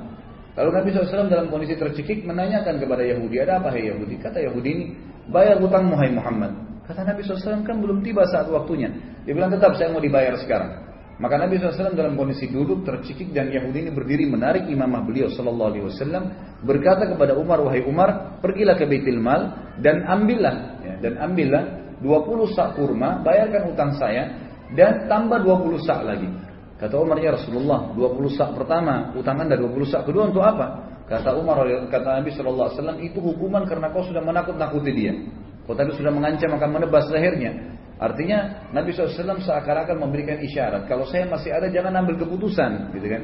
Lalu Nabi SAW dalam kondisi tercekik menanyakan kepada Yahudi, ada apa hai Yahudi? Kata Yahudi ini, bayar hutang hai Muhammad. Kata Nabi SAW kan belum tiba saat waktunya. Dia bilang tetap saya mau dibayar sekarang. Maka Nabi SAW dalam kondisi duduk tercekik dan Yahudi ini berdiri menarik imamah beliau Sallallahu Alaihi Wasallam berkata kepada Umar wahai Umar pergilah ke Baitul Mal dan ambillah ya, dan ambillah 20 sak kurma bayarkan utang saya dan tambah 20 sak lagi Kata Umar ya Rasulullah, 20 sak pertama, utang anda 20 sak kedua untuk apa? Kata Umar, kata Nabi Shallallahu Alaihi Wasallam itu hukuman karena kau sudah menakut-nakuti dia. Kau tadi sudah mengancam akan menebas lehernya. Artinya Nabi SAW seakan-akan memberikan isyarat. Kalau saya masih ada jangan ambil keputusan, gitu kan?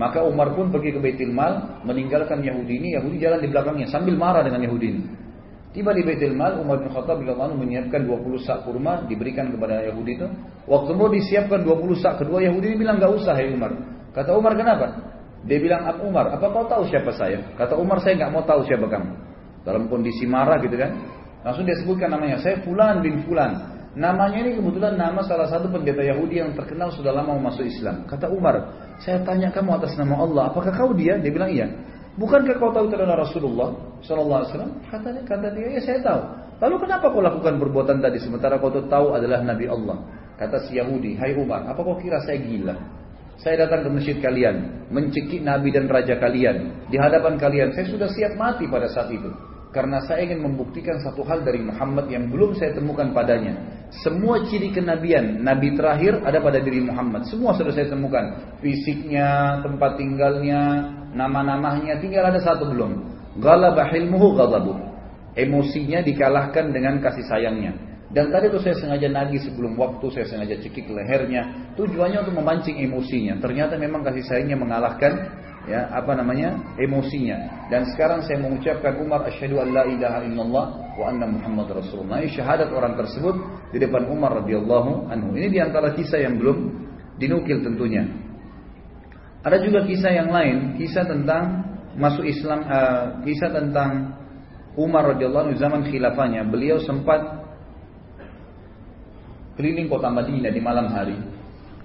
Maka Umar pun pergi ke Baitul Mal, meninggalkan Yahudi ini. Yahudi jalan di belakangnya sambil marah dengan Yahudi ini. Tiba di Baitul Mal, Umar bin Khattab radhiyallahu menyiapkan 20 sak kurma diberikan kepada Yahudi itu. Waktu mau disiapkan 20 sak kedua Yahudi ini bilang nggak usah ya Umar. Kata Umar kenapa? Dia bilang Abu Umar, apa kau tahu siapa saya? Kata Umar saya nggak mau tahu siapa kamu. Dalam kondisi marah gitu kan. Langsung dia sebutkan namanya, saya Fulan bin Fulan. Namanya ini kebetulan nama salah satu pendeta Yahudi yang terkenal sudah lama masuk Islam. Kata Umar, saya tanya kamu atas nama Allah, apakah kau dia? Dia bilang iya. Bukankah kau tahu adalah Rasulullah Sallallahu Alaihi Wasallam? Kata dia, kata dia, ya saya tahu. Lalu kenapa kau lakukan perbuatan tadi sementara kau tahu adalah Nabi Allah? Kata si Yahudi, Hai Umar, apa kau kira saya gila? Saya datang ke masjid kalian, mencekik Nabi dan Raja kalian. Di hadapan kalian, saya sudah siap mati pada saat itu. Karena saya ingin membuktikan satu hal dari Muhammad yang belum saya temukan padanya. Semua ciri kenabian, Nabi terakhir ada pada diri Muhammad. Semua sudah saya temukan. Fisiknya, tempat tinggalnya, nama-namanya tinggal ada satu belum. Ghalaba hilmuhu ghadabu. Emosinya dikalahkan dengan kasih sayangnya. Dan tadi itu saya sengaja nagih sebelum waktu, saya sengaja cekik lehernya. Tujuannya untuk memancing emosinya. Ternyata memang kasih sayangnya mengalahkan ya apa namanya emosinya. Dan sekarang saya mengucapkan Umar asyhadu an la ilaha illallah wa anna Muhammad Rasulullah. Ini syahadat orang tersebut di depan Umar radhiyallahu anhu. Ini di antara kisah yang belum dinukil tentunya. Ada juga kisah yang lain, kisah tentang masuk Islam, uh, kisah tentang Umar radhiyallahu anhu zaman khilafahnya. Beliau sempat keliling kota Madinah di malam hari.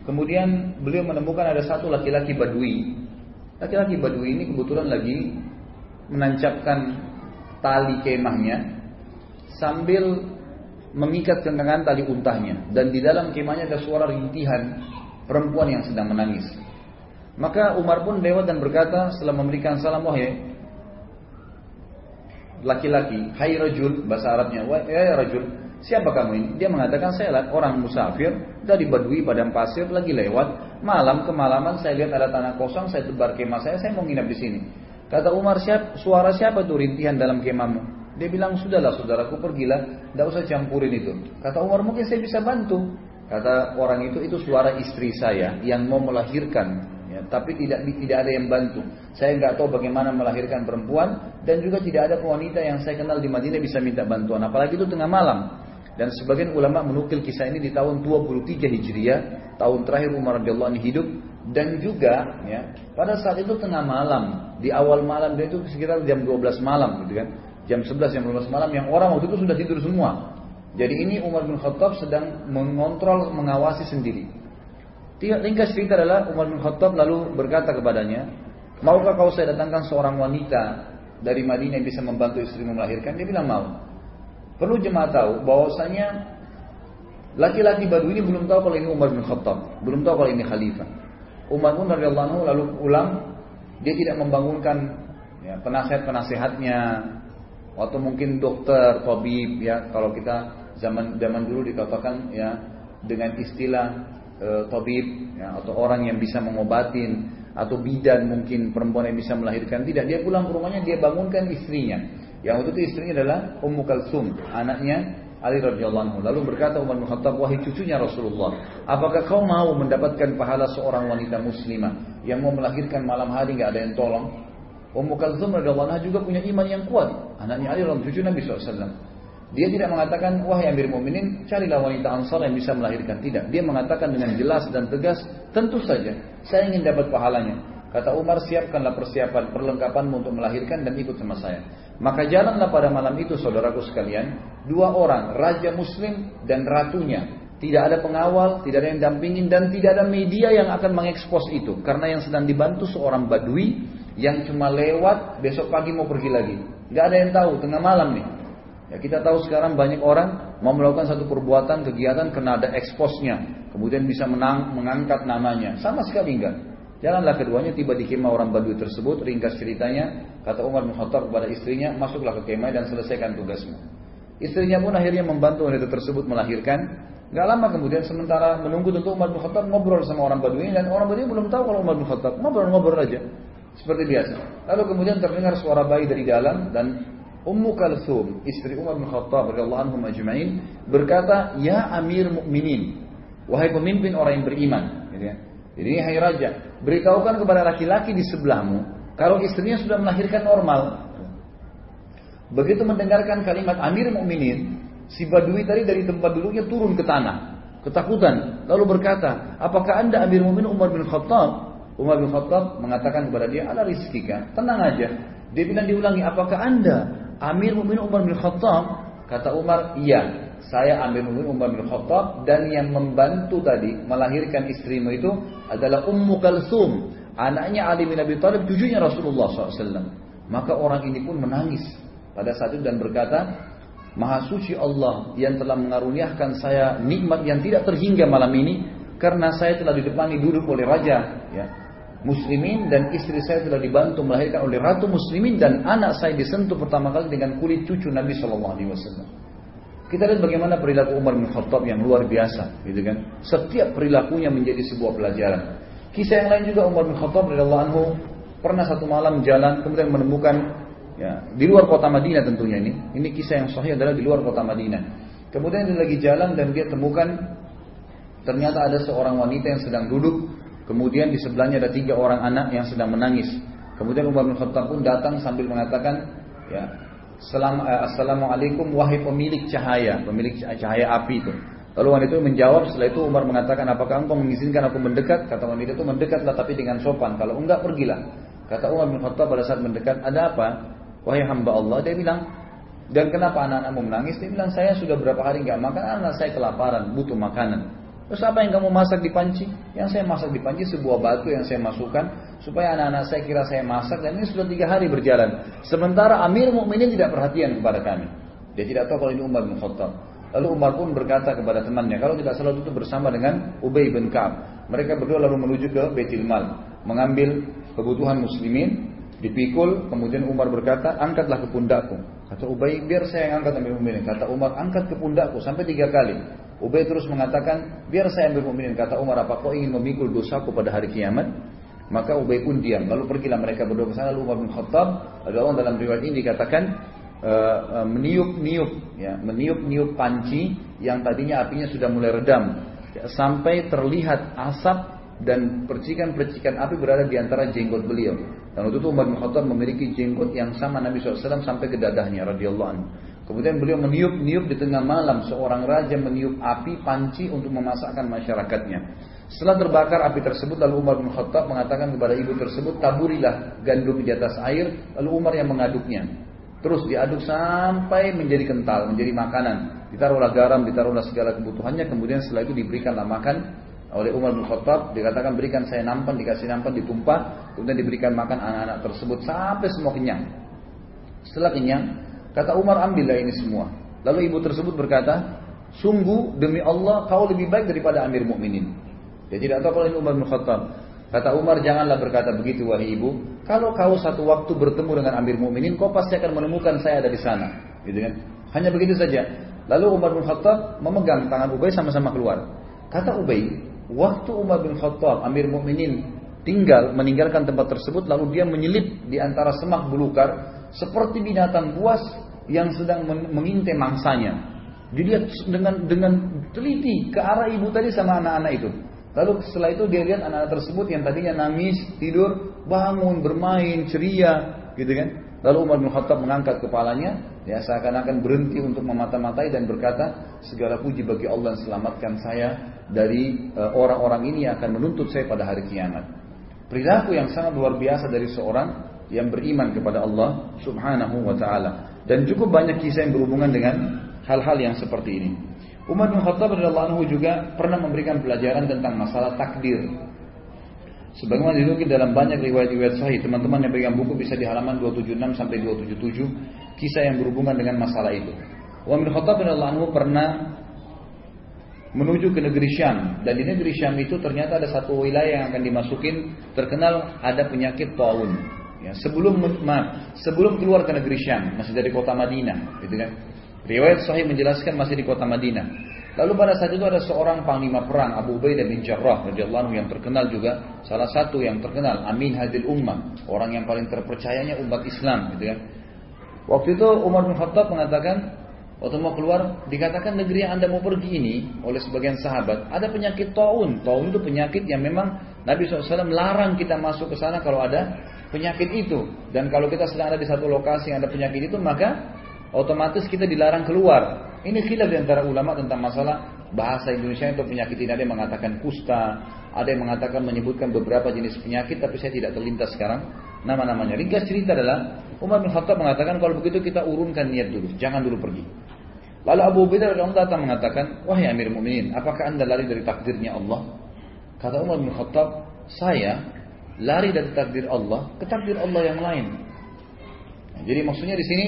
Kemudian beliau menemukan ada satu laki-laki badui. Laki-laki badui ini kebetulan lagi menancapkan tali kemahnya sambil mengikat kenangan tali untahnya dan di dalam kemahnya ada suara rintihan perempuan yang sedang menangis. Maka Umar pun lewat dan berkata setelah memberikan salam wahai laki-laki, hai rajul bahasa Arabnya, wahai rajul, siapa kamu ini? Dia mengatakan saya orang musafir dari Badui padang pasir lagi lewat malam kemalaman saya lihat ada tanah kosong saya tebar kemah saya saya mau nginap di sini. Kata Umar siap, suara siapa tuh rintihan dalam kemahmu? Dia bilang sudahlah saudaraku pergilah, tidak usah campurin itu. Kata Umar mungkin saya bisa bantu. Kata orang itu itu suara istri saya yang mau melahirkan ya, tapi tidak tidak ada yang bantu. Saya nggak tahu bagaimana melahirkan perempuan dan juga tidak ada wanita yang saya kenal di Madinah bisa minta bantuan. Apalagi itu tengah malam. Dan sebagian ulama menukil kisah ini di tahun 23 Hijriah, tahun terakhir Umar radhiyallahu anhu hidup dan juga ya pada saat itu tengah malam, di awal malam dia itu sekitar jam 12 malam gitu kan. Jam 11 jam 12 malam yang orang waktu itu sudah tidur semua. Jadi ini Umar bin Khattab sedang mengontrol, mengawasi sendiri. Ringkas cerita adalah Umar bin Khattab lalu berkata kepadanya, Maukah kau saya datangkan seorang wanita dari Madinah yang bisa membantu istri melahirkan? Dia bilang mau. Perlu jemaah tahu bahwasanya laki-laki baru ini belum tahu kalau ini Umar bin Khattab, belum tahu kalau ini khalifah. Umar bin radhiyallahu anhu lalu pulang, dia tidak membangunkan ya, penasehat-penasehatnya. Atau mungkin dokter, tabib ya kalau kita zaman zaman dulu dikatakan ya dengan istilah e, tabib ya, atau orang yang bisa mengobatin atau bidan mungkin perempuan yang bisa melahirkan. Tidak dia pulang ke rumahnya dia bangunkan istrinya yang waktu itu istrinya adalah Ummu Kalsum anaknya Ali radhiyallahu anhu lalu berkata Umar bin Khattab wahai cucunya Rasulullah apakah kau mau mendapatkan pahala seorang wanita muslimah yang mau melahirkan malam hari nggak ada yang tolong Ummu Kalsum radhiyallahu anha juga punya iman yang kuat anaknya Ali radhiyallahu cucu Nabi SAW dia tidak mengatakan, wahai Amir Mu'minin, carilah wanita ansar yang bisa melahirkan. Tidak. Dia mengatakan dengan jelas dan tegas, tentu saja, saya ingin dapat pahalanya. Kata Umar, siapkanlah persiapan, perlengkapanmu untuk melahirkan dan ikut sama saya. Maka jalanlah pada malam itu, saudaraku sekalian, dua orang, Raja Muslim dan ratunya. Tidak ada pengawal, tidak ada yang dampingin, dan tidak ada media yang akan mengekspos itu. Karena yang sedang dibantu seorang badui yang cuma lewat, besok pagi mau pergi lagi. Gak ada yang tahu, tengah malam nih. Ya, kita tahu sekarang banyak orang mau melakukan satu perbuatan kegiatan karena ada eksposnya, kemudian bisa menang, mengangkat namanya. Sama sekali enggak. Jalanlah keduanya tiba di kemah orang Badui tersebut. Ringkas ceritanya, kata Umar bin Khattab kepada istrinya, masuklah ke kemah dan selesaikan tugasmu. Istrinya pun akhirnya membantu wanita tersebut melahirkan. Gak lama kemudian sementara menunggu tentu Umar bin Khattab ngobrol sama orang Badui dan orang Badui belum tahu kalau Umar bin Khattab ngobrol-ngobrol aja seperti biasa. Lalu kemudian terdengar suara bayi dari dalam dan Ummu Kalsum, istri Umar bin Khattab radhiyallahu anhu berkata, "Ya Amir Mukminin, wahai pemimpin orang yang beriman." Gitu ya. Jadi hai raja, beritahukan kepada laki-laki di sebelahmu kalau istrinya sudah melahirkan normal. Begitu mendengarkan kalimat Amir Mukminin, si Badui tadi dari tempat duduknya turun ke tanah, ketakutan, lalu berkata, "Apakah Anda Amir Mukminin Umar bin Khattab?" Umar bin Khattab mengatakan kepada dia, "Ala rizkika, tenang aja." Dia bilang diulangi, "Apakah Anda Amir Mu'min Umar bin Khattab kata Umar iya saya Amir Mu'min Umar bin Khattab dan yang membantu tadi melahirkan istrimu itu adalah Ummu Kalsum anaknya Ali bin Abi Thalib cucunya Rasulullah SAW maka orang ini pun menangis pada saat itu dan berkata Maha suci Allah yang telah mengaruniakan saya nikmat yang tidak terhingga malam ini karena saya telah didepani duduk oleh raja ya muslimin dan istri saya telah dibantu melahirkan oleh ratu muslimin dan anak saya disentuh pertama kali dengan kulit cucu Nabi Wasallam. Kita lihat bagaimana perilaku Umar bin Khattab yang luar biasa, gitu kan? Setiap perilakunya menjadi sebuah pelajaran. Kisah yang lain juga Umar bin Khattab radhiyallahu anhu pernah satu malam jalan kemudian menemukan ya di luar kota Madinah tentunya ini. Ini kisah yang sahih adalah di luar kota Madinah. Kemudian dia lagi jalan dan dia temukan ternyata ada seorang wanita yang sedang duduk Kemudian di sebelahnya ada tiga orang anak yang sedang menangis. Kemudian Umar bin Khattab pun datang sambil mengatakan, ya, Assalamualaikum wahai pemilik cahaya, pemilik cahaya api itu. Lalu wanita itu menjawab, setelah itu Umar mengatakan, apakah engkau mengizinkan aku mendekat? Kata wanita itu, mendekatlah tapi dengan sopan. Kalau enggak, pergilah. Kata Umar bin Khattab pada saat mendekat, ada apa? Wahai hamba Allah, dia bilang, dan kenapa anak-anakmu menangis? Dia bilang, saya sudah berapa hari enggak makan, anak saya kelaparan, butuh makanan. Terus apa yang kamu masak di panci? Yang saya masak di panci sebuah batu yang saya masukkan supaya anak-anak saya kira saya masak dan ini sudah tiga hari berjalan. Sementara Amir Mukminin tidak perhatian kepada kami. Dia tidak tahu kalau ini Umar bin Khattab. Lalu Umar pun berkata kepada temannya, kalau tidak salah itu bersama dengan Ubay bin Ka'ab. Mereka berdua lalu menuju ke Baitul Mal, mengambil kebutuhan muslimin, dipikul, kemudian Umar berkata, angkatlah ke pundakku. Kata Ubay, biar saya yang angkat ambil mukminin. Kata Umar, angkat ke pundakku sampai tiga kali. Ubay terus mengatakan, biar saya ambil mukminin. Kata Umar, apa kau ingin memikul dosaku pada hari kiamat? Maka Ubay pun diam. Lalu pergilah mereka berdua ke sana. Lalu Umar bin Khattab, ada orang dalam riwayat ini dikatakan, uh, uh, meniup-niup ya, meniup-niup panci yang tadinya apinya sudah mulai redam sampai terlihat asap dan percikan-percikan api berada di antara jenggot beliau. Dan waktu itu Umar bin Khattab memiliki jenggot yang sama Nabi SAW sampai ke dadahnya radhiyallahu anhu. Kemudian beliau meniup-niup di tengah malam seorang raja meniup api panci untuk memasakkan masyarakatnya. Setelah terbakar api tersebut lalu Umar bin Khattab mengatakan kepada ibu tersebut taburilah gandum di atas air lalu Umar yang mengaduknya. Terus diaduk sampai menjadi kental, menjadi makanan. Ditaruhlah garam, ditaruhlah segala kebutuhannya. Kemudian setelah itu diberikanlah makan oleh Umar bin Khattab. Dikatakan berikan saya nampan, dikasih nampan, ditumpah. Kemudian diberikan makan anak-anak tersebut sampai semua kenyang. Setelah kenyang, kata Umar ambillah ini semua. Lalu ibu tersebut berkata, sungguh demi Allah kau lebih baik daripada Amir Mukminin. Dia tidak tahu kalau ini Umar bin Khattab. Kata Umar, janganlah berkata begitu wahai ibu. Kalau kau satu waktu bertemu dengan Amir Mukminin, kau pasti akan menemukan saya ada di sana. Gitu kan? Hanya begitu saja. Lalu Umar bin Khattab memegang tangan Ubay sama-sama keluar. Kata Ubay, waktu Umar bin Khattab, Amir Mukminin tinggal meninggalkan tempat tersebut, lalu dia menyelip di antara semak belukar seperti binatang buas yang sedang mengintai mangsanya. Dilihat dengan dengan teliti ke arah ibu tadi sama anak-anak itu. Lalu setelah itu dia lihat anak-anak tersebut yang tadinya nangis, tidur, bangun, bermain, ceria, gitu kan. Lalu Umar bin Khattab mengangkat kepalanya, ya seakan-akan berhenti untuk memata-matai dan berkata, segala puji bagi Allah yang selamatkan saya dari eh, orang-orang uh, ini yang akan menuntut saya pada hari kiamat. Perilaku yang sangat luar biasa dari seorang yang beriman kepada Allah Subhanahu wa taala. Dan cukup banyak kisah yang berhubungan dengan hal-hal yang seperti ini. Umar bin Khattab radhiyallahu anhu juga pernah memberikan pelajaran tentang masalah takdir. Sebagaimana dinukil dalam banyak riwayat-riwayat sahih, teman-teman yang pegang buku bisa di halaman 276 sampai 277 kisah yang berhubungan dengan masalah itu. Umar bin Khattab radhiyallahu anhu pernah menuju ke negeri Syam dan di negeri Syam itu ternyata ada satu wilayah yang akan dimasukin terkenal ada penyakit taun. Ya, sebelum maaf, sebelum keluar ke negeri Syam, masih dari kota Madinah, gitu kan. Riwayat Sahih menjelaskan masih di kota Madinah. Lalu pada saat itu ada seorang panglima perang Abu Ubaidah bin Jarrah radhiyallahu yang terkenal juga salah satu yang terkenal Amin Hadil Ummah, orang yang paling terpercayanya umat Islam gitu ya. Waktu itu Umar bin Khattab mengatakan waktu mau keluar dikatakan negeri yang Anda mau pergi ini oleh sebagian sahabat ada penyakit taun. Taun itu penyakit yang memang Nabi SAW larang kita masuk ke sana kalau ada penyakit itu. Dan kalau kita sedang ada di satu lokasi yang ada penyakit itu maka otomatis kita dilarang keluar. Ini khilaf di antara ulama tentang masalah bahasa Indonesia untuk penyakit ini. Ada yang mengatakan kusta, ada yang mengatakan menyebutkan beberapa jenis penyakit, tapi saya tidak terlintas sekarang nama-namanya. Ringkas cerita adalah Umar bin Khattab mengatakan kalau begitu kita urunkan niat dulu, jangan dulu pergi. Lalu Abu Ubaidah radhiyallahu datang mengatakan, wahai Amir Mu'minin, apakah anda lari dari takdirnya Allah? Kata Umar bin Khattab, saya lari dari takdir Allah ke takdir Allah yang lain. Nah, jadi maksudnya di sini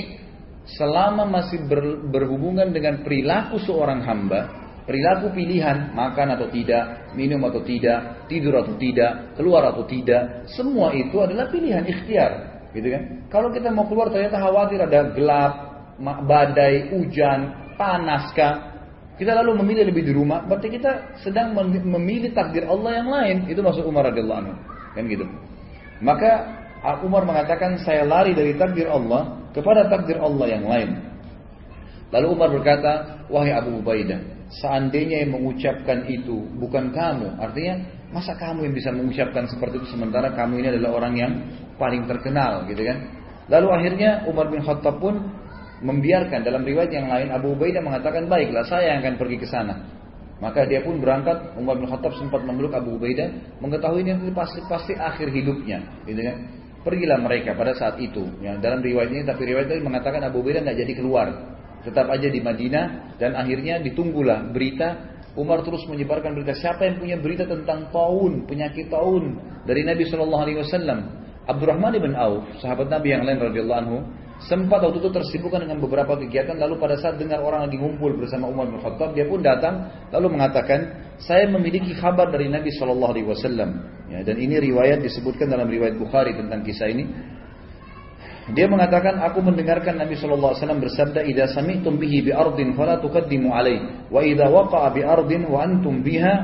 selama masih ber, berhubungan dengan perilaku seorang hamba, perilaku pilihan, makan atau tidak, minum atau tidak, tidur atau tidak, keluar atau tidak, semua itu adalah pilihan ikhtiar, gitu kan? Kalau kita mau keluar ternyata khawatir ada gelap, badai, hujan, panaskah, kita lalu memilih lebih di rumah, berarti kita sedang memilih takdir Allah yang lain. Itu maksud Umar radhiyallahu anhu, kan gitu. Maka Umar mengatakan saya lari dari takdir Allah kepada takdir Allah yang lain. Lalu Umar berkata, wahai Abu Ubaidah, seandainya yang mengucapkan itu bukan kamu, artinya masa kamu yang bisa mengucapkan seperti itu sementara kamu ini adalah orang yang paling terkenal, gitu kan? Lalu akhirnya Umar bin Khattab pun membiarkan dalam riwayat yang lain Abu Ubaidah mengatakan baiklah saya yang akan pergi ke sana. Maka dia pun berangkat, Umar bin Khattab sempat memeluk Abu Ubaidah, mengetahui ini pasti pasti akhir hidupnya, gitu kan. Pergilah mereka pada saat itu. Ya, dalam riwayat ini, tapi riwayat ini mengatakan Abu Ubaidah nggak jadi keluar, tetap aja di Madinah dan akhirnya ditunggulah berita. Umar terus menyebarkan berita siapa yang punya berita tentang taun, penyakit taun dari Nabi Shallallahu Alaihi Wasallam. Abdurrahman bin Auf, sahabat Nabi yang lain radhiyallahu anhu, sempat waktu itu tersibukkan dengan beberapa kegiatan lalu pada saat dengar orang lagi ngumpul bersama Umar bin Khattab dia pun datang lalu mengatakan saya memiliki kabar dari Nabi Shallallahu Alaihi Wasallam. Ya, dan ini riwayat disebutkan dalam riwayat Bukhari tentang kisah ini. Dia mengatakan aku mendengarkan Nabi Shallallahu Alaihi Wasallam bersabda idza sami'tum bihi bi ardin fala tuqaddimu alaih wa idza waqa'a bi ardin wa antum biha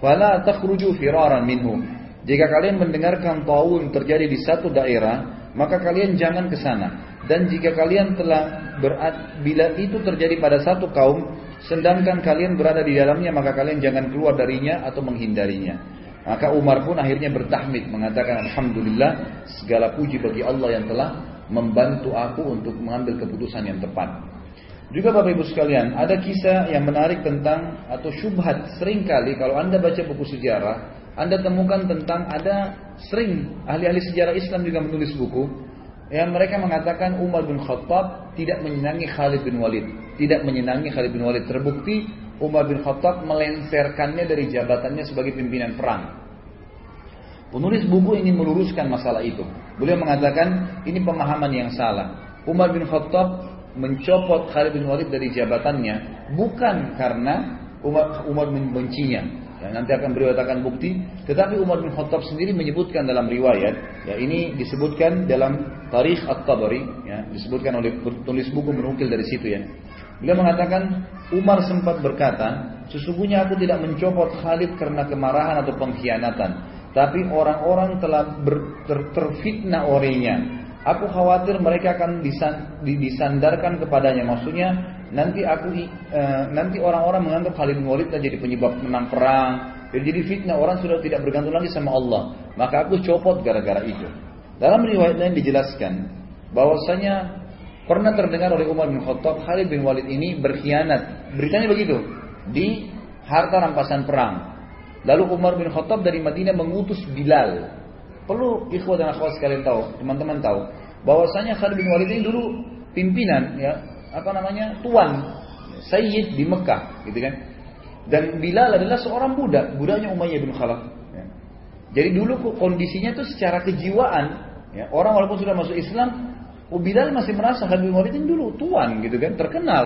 fala takhruju firaran minhu jika kalian mendengarkan taun terjadi di satu daerah maka kalian jangan ke sana dan jika kalian telah berat, bila itu terjadi pada satu kaum, sedangkan kalian berada di dalamnya, maka kalian jangan keluar darinya atau menghindarinya. Maka Umar pun akhirnya bertahmid mengatakan Alhamdulillah segala puji bagi Allah yang telah membantu aku untuk mengambil keputusan yang tepat. Juga Bapak Ibu sekalian, ada kisah yang menarik tentang atau syubhat sering kali kalau Anda baca buku sejarah, Anda temukan tentang ada sering ahli-ahli sejarah Islam juga menulis buku yang mereka mengatakan Umar bin Khattab tidak menyenangi Khalid bin Walid. Tidak menyenangi Khalid bin Walid. Terbukti Umar bin Khattab melenserkannya dari jabatannya sebagai pimpinan perang. Penulis buku ingin meluruskan masalah itu. Beliau mengatakan ini pemahaman yang salah. Umar bin Khattab mencopot Khalid bin Walid dari jabatannya bukan karena Umar, Umar membencinya, Ya, nanti akan beliau katakan bukti. Tetapi Umar bin Khattab sendiri menyebutkan dalam riwayat, ya ini disebutkan dalam Tarikh At-Tabari, ya, disebutkan oleh tulis buku menukil dari situ ya. Beliau mengatakan Umar sempat berkata, sesungguhnya aku tidak mencopot Khalid karena kemarahan atau pengkhianatan, tapi orang-orang telah ber, ter, terfitnah olehnya. Aku khawatir mereka akan disandarkan kepadanya. Maksudnya nanti aku uh, nanti orang-orang menganggap Khalid bin Walid jadi penyebab menang perang. Jadi fitnah orang sudah tidak bergantung lagi sama Allah. Maka aku copot gara-gara itu. Dalam riwayat lain dijelaskan bahwasanya pernah terdengar oleh Umar bin Khattab Khalid bin Walid ini berkhianat. Beritanya begitu di harta rampasan perang. Lalu Umar bin Khattab dari Madinah mengutus Bilal. Perlu ikhwah dan akhwat sekalian tahu, teman-teman tahu bahwasanya Khalid bin Walid ini dulu pimpinan ya apa namanya tuan Sayyid di Mekah gitu kan. Dan Bilal adalah seorang budak budaknya Umayyah bin Khalaf. Ya. jadi dulu kondisinya itu secara kejiwaan ya orang walaupun sudah masuk Islam Bilal masih merasa Walid ini dulu tuan gitu kan terkenal